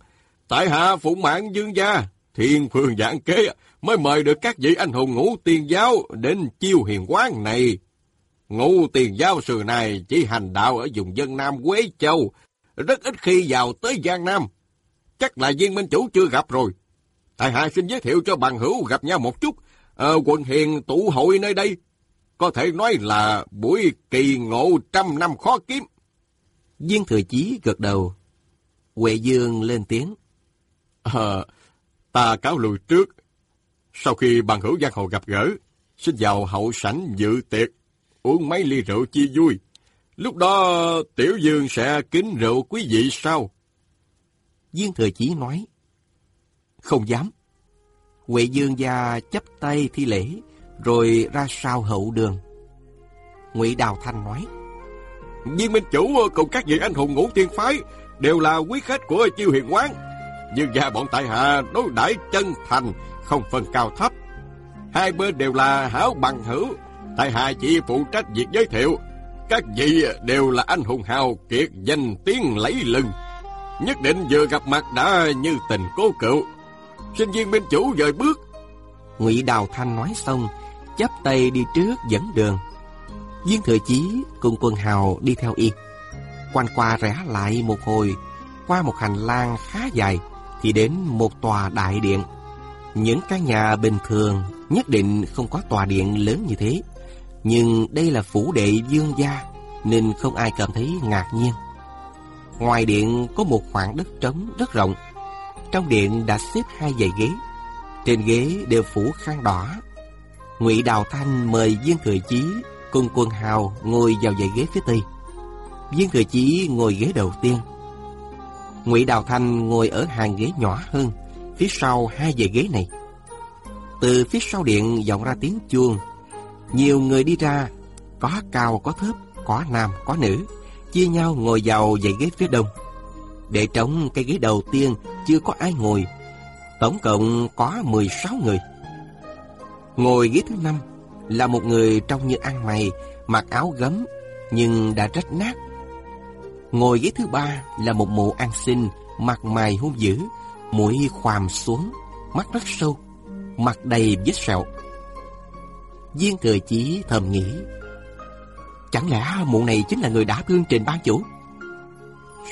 Tại hạ phụng mạng dương gia, thiên phương giảng kế mới mời được các vị anh hùng ngũ tiền giáo đến chiêu hiền quán này. Ngũ tiền giáo sư này chỉ hành đạo ở vùng dân Nam Quế Châu, rất ít khi vào tới Giang Nam. Chắc là viên minh chủ chưa gặp rồi. Tại hạ xin giới thiệu cho bằng hữu gặp nhau một chút, ở quận hiền tụ hội nơi đây. Có thể nói là buổi kỳ ngộ trăm năm khó kiếm. Viên thừa chí gật đầu. Huệ Dương lên tiếng. À, ta cáo lùi trước. Sau khi bằng hữu giang hồ gặp gỡ, xin vào hậu sảnh dự tiệc uống mấy ly rượu chia vui. Lúc đó Tiểu Dương sẽ kính rượu quý vị sao? Viên Thừa Chí nói, Không dám. Huệ Dương gia chấp tay thi lễ, rồi ra sau hậu đường. Ngụy Đào Thanh nói, Viên Minh Chủ cùng các vị anh hùng ngũ tiên phái đều là quý khách của chiêu hiền quán. Dương gia bọn tại hạ đối đãi chân thành, không phân cao thấp. Hai bên đều là hảo bằng hữu, tại hạ chỉ phụ trách việc giới thiệu. Các vị đều là anh hùng hào kiệt danh tiếng lấy lừng. Nhất định vừa gặp mặt đã như tình cố cựu. Sinh viên bên chủ dời bước. Ngụy Đào Thanh nói xong, chắp tay đi trước dẫn đường. Viên Thừa Chí cùng quân hào đi theo y. Quanh qua rẽ lại một hồi, qua một hành lang khá dài, thì đến một tòa đại điện. Những căn nhà bình thường nhất định không có tòa điện lớn như thế. Nhưng đây là phủ đệ dương gia, nên không ai cảm thấy ngạc nhiên. Ngoài điện có một khoảng đất trống rất rộng. Trong điện đã xếp hai dãy ghế. Trên ghế đều phủ khăn đỏ. Ngụy Đào Thanh mời Viên Thừa Chí cùng quân hào ngồi vào dãy ghế phía tây. Viên Thừa Chí ngồi ghế đầu tiên. Ngụy Đào Thanh ngồi ở hàng ghế nhỏ hơn, phía sau hai dãy ghế này. Từ phía sau điện vọng ra tiếng chuông. Nhiều người đi ra, có cao có thấp, có nam có nữ, chia nhau ngồi vào dãy ghế phía đông. Để trống cái ghế đầu tiên chưa có ai ngồi, tổng cộng có 16 người. Ngồi ghế thứ năm là một người trông như ăn mày, mặc áo gấm nhưng đã rách nát. Ngồi ghế thứ ba là một mụ ăn xin, mặt mày hung dữ, mũi khoàm xuống, mắt rất sâu, mặt đầy vết sẹo. Viên thừa chí thầm nghĩ, chẳng lẽ mụ này chính là người đã thương trình ban chủ?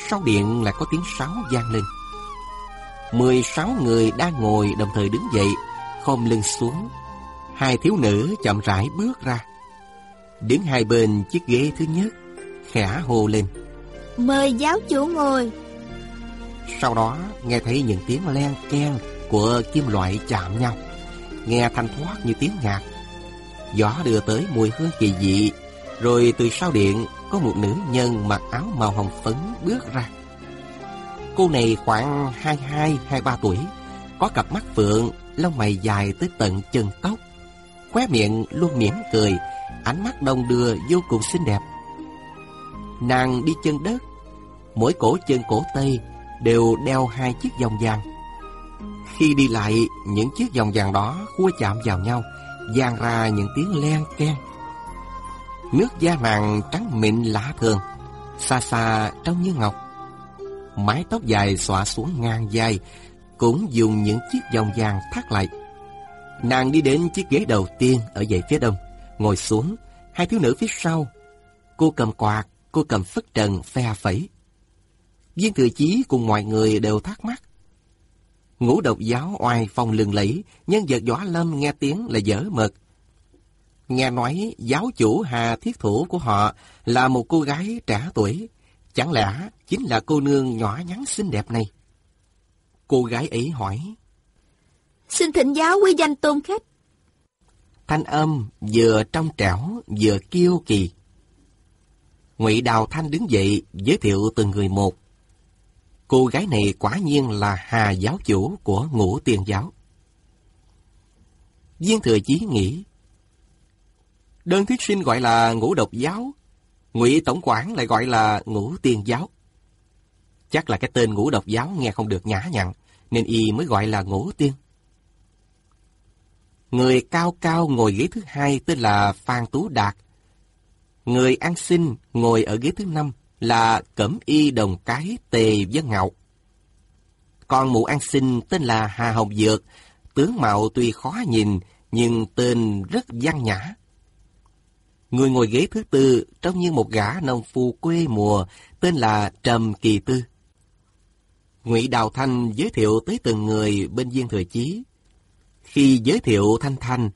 Sau điện lại có tiếng sáo vang lên. Mười sáu người đang ngồi đồng thời đứng dậy, khom lưng xuống. Hai thiếu nữ chậm rãi bước ra. Đứng hai bên chiếc ghế thứ nhất, khẽ hô lên. Mời giáo chủ ngồi. Sau đó nghe thấy những tiếng len keng của kim loại chạm nhau. Nghe thanh thoát như tiếng nhạc. Gió đưa tới mùi hương kỳ dị. Rồi từ sau điện có một nữ nhân mặc áo màu hồng phấn bước ra. Cô này khoảng 22-23 tuổi, có cặp mắt phượng, lông mày dài tới tận chân tóc. Khóe miệng luôn mỉm cười, ánh mắt đông đưa vô cùng xinh đẹp. Nàng đi chân đất, mỗi cổ chân cổ tay đều đeo hai chiếc vòng vàng. Khi đi lại, những chiếc vòng vàng đó khua chạm vào nhau, vang ra những tiếng len keng. Nước da nàng trắng mịn lạ thường, xa xa trông như ngọc. Mái tóc dài xõa xuống ngang vai, cũng dùng những chiếc vòng vàng thắt lại. Nàng đi đến chiếc ghế đầu tiên ở dãy phía đông, ngồi xuống, hai thiếu nữ phía sau. Cô cầm quạt, cô cầm phất trần phe phẩy. Viên thừa chí cùng mọi người đều thắc mắc. Ngũ độc giáo oai phong lừng lẫy, nhân vật võ lâm nghe tiếng là dở mật. Nghe nói giáo chủ Hà Thiết Thủ của họ là một cô gái trẻ tuổi, chẳng lẽ chính là cô nương nhỏ nhắn xinh đẹp này? Cô gái ấy hỏi. Xin thỉnh giáo quy danh tôn khách. Thanh âm vừa trong trẻo vừa kiêu kỳ. Ngụy Đào Thanh đứng dậy giới thiệu từng người một. Cô gái này quả nhiên là Hà giáo chủ của ngũ tiền giáo. Viên thừa chí nghĩ. Đơn thuyết sinh gọi là ngũ độc giáo, ngụy tổng quản lại gọi là ngũ tiền giáo. Chắc là cái tên ngũ độc giáo nghe không được nhã nhặn, nên y mới gọi là ngũ tiên. Người cao cao ngồi ghế thứ hai tên là Phan Tú Đạt. Người ăn xin ngồi ở ghế thứ năm là Cẩm Y Đồng Cái Tề Dân ngọc. Con mụ ăn sinh tên là Hà Hồng Dược, tướng mạo tuy khó nhìn nhưng tên rất văn nhã. Người ngồi ghế thứ tư trông như một gã nông phu quê mùa tên là Trầm Kỳ Tư. Ngụy Đào Thanh giới thiệu tới từng người bên viên thừa chí. Khi giới thiệu Thanh Thanh,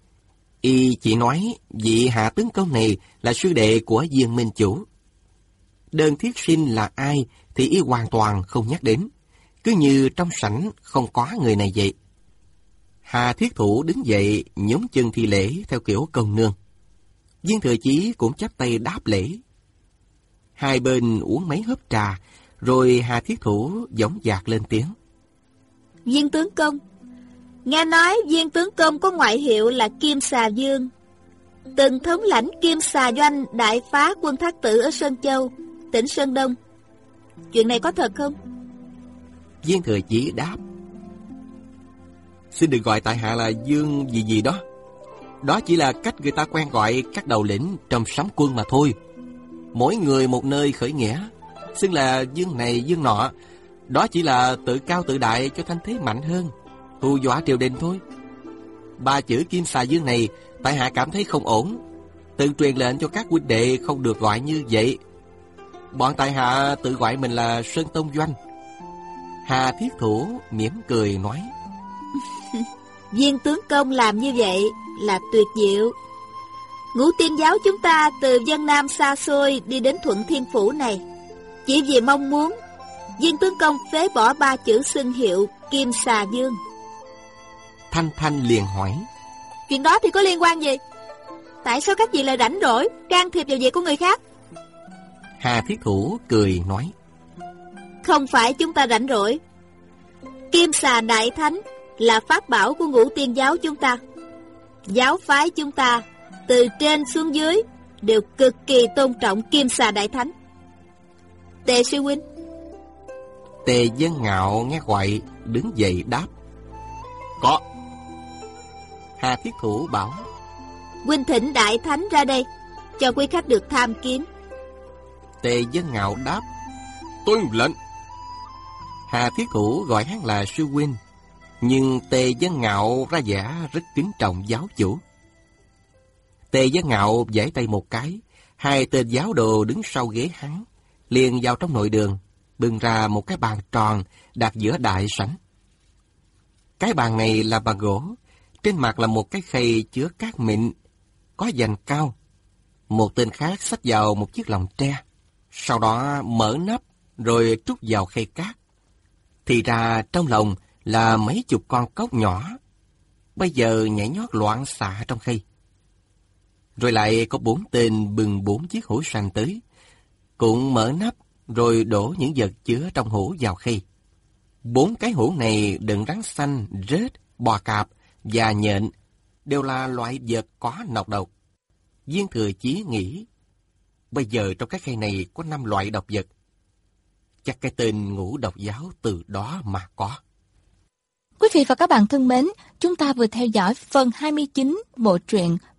y chỉ nói vị hạ tướng công này là sư đệ của viên minh chủ. Đơn thiết sinh là ai thì y hoàn toàn không nhắc đến, cứ như trong sảnh không có người này vậy. Hà thiết thủ đứng dậy nhóm chân thi lễ theo kiểu công nương. Viên thừa chí cũng chắp tay đáp lễ. Hai bên uống mấy hớp trà, rồi Hà Thiết Thủ giống dạc lên tiếng. Viên tướng công Nghe nói viên tướng công có ngoại hiệu là Kim Xà Dương Từng thống lãnh Kim Xà Doanh đại phá quân thác tử ở Sơn Châu, tỉnh Sơn Đông Chuyện này có thật không? Viên thừa chí đáp Xin được gọi tại hạ là Dương gì gì đó. Đó chỉ là cách người ta quen gọi các đầu lĩnh trong sắm quân mà thôi. Mỗi người một nơi khởi nghĩa, xưng là Dương này Dương nọ, đó chỉ là tự cao tự đại cho thanh thế mạnh hơn, hù dọa triều đình thôi. Ba chữ Kim Xà Dương này, tại hạ cảm thấy không ổn. Tự truyền lệnh cho các huynh đệ không được gọi như vậy. Bọn tại hạ tự gọi mình là Sơn Tông Doanh. Hà Thiết Thủ mỉm cười nói. Viên tướng công làm như vậy là tuyệt diệu. Ngũ tiên giáo chúng ta từ dân Nam xa xôi đi đến Thuận Thiên Phủ này. Chỉ vì mong muốn viên tướng công phế bỏ ba chữ xưng hiệu Kim Xà Dương. Thanh Thanh liền hỏi. Chuyện đó thì có liên quan gì? Tại sao các vị lại rảnh rỗi, can thiệp vào việc của người khác? Hà Thiết Thủ cười nói. Không phải chúng ta rảnh rỗi. Kim xà đại thánh là pháp bảo của ngũ tiên giáo chúng ta. Giáo phái chúng ta, từ trên xuống dưới, đều cực kỳ tôn trọng kim xà đại thánh. Tề sư huynh. Tề dân ngạo nghe gọi, đứng dậy đáp. Có. Hà Thiết Thủ bảo. Huynh thỉnh đại thánh ra đây, cho quý khách được tham kiến. Tề dân ngạo đáp. Tuân lệnh. Hà Thiết Thủ gọi hắn là sư huynh, nhưng Tề Dân Ngạo ra vẻ rất kính trọng giáo chủ. Tề Dân Ngạo giải tay một cái, hai tên giáo đồ đứng sau ghế hắn, liền vào trong nội đường, bưng ra một cái bàn tròn đặt giữa đại sảnh. Cái bàn này là bàn gỗ, trên mặt là một cái khay chứa cát mịn, có dành cao. Một tên khác xách vào một chiếc lồng tre, sau đó mở nắp rồi trút vào khay cát. Thì ra trong lòng là mấy chục con cốc nhỏ, bây giờ nhảy nhót loạn xạ trong khay. Rồi lại có bốn tên bừng bốn chiếc hũ sành tới, cũng mở nắp rồi đổ những vật chứa trong hũ vào khay. Bốn cái hũ này đựng rắn xanh, rết, bò cạp và nhện, đều là loại vật có nọc độc. Viên thừa chí nghĩ, bây giờ trong cái khay này có năm loại độc vật, Chắc cái tên ngũ độc giáo từ đó mà có. Quý vị và các bạn thân mến, chúng ta vừa theo dõi phần 29 bộ truyện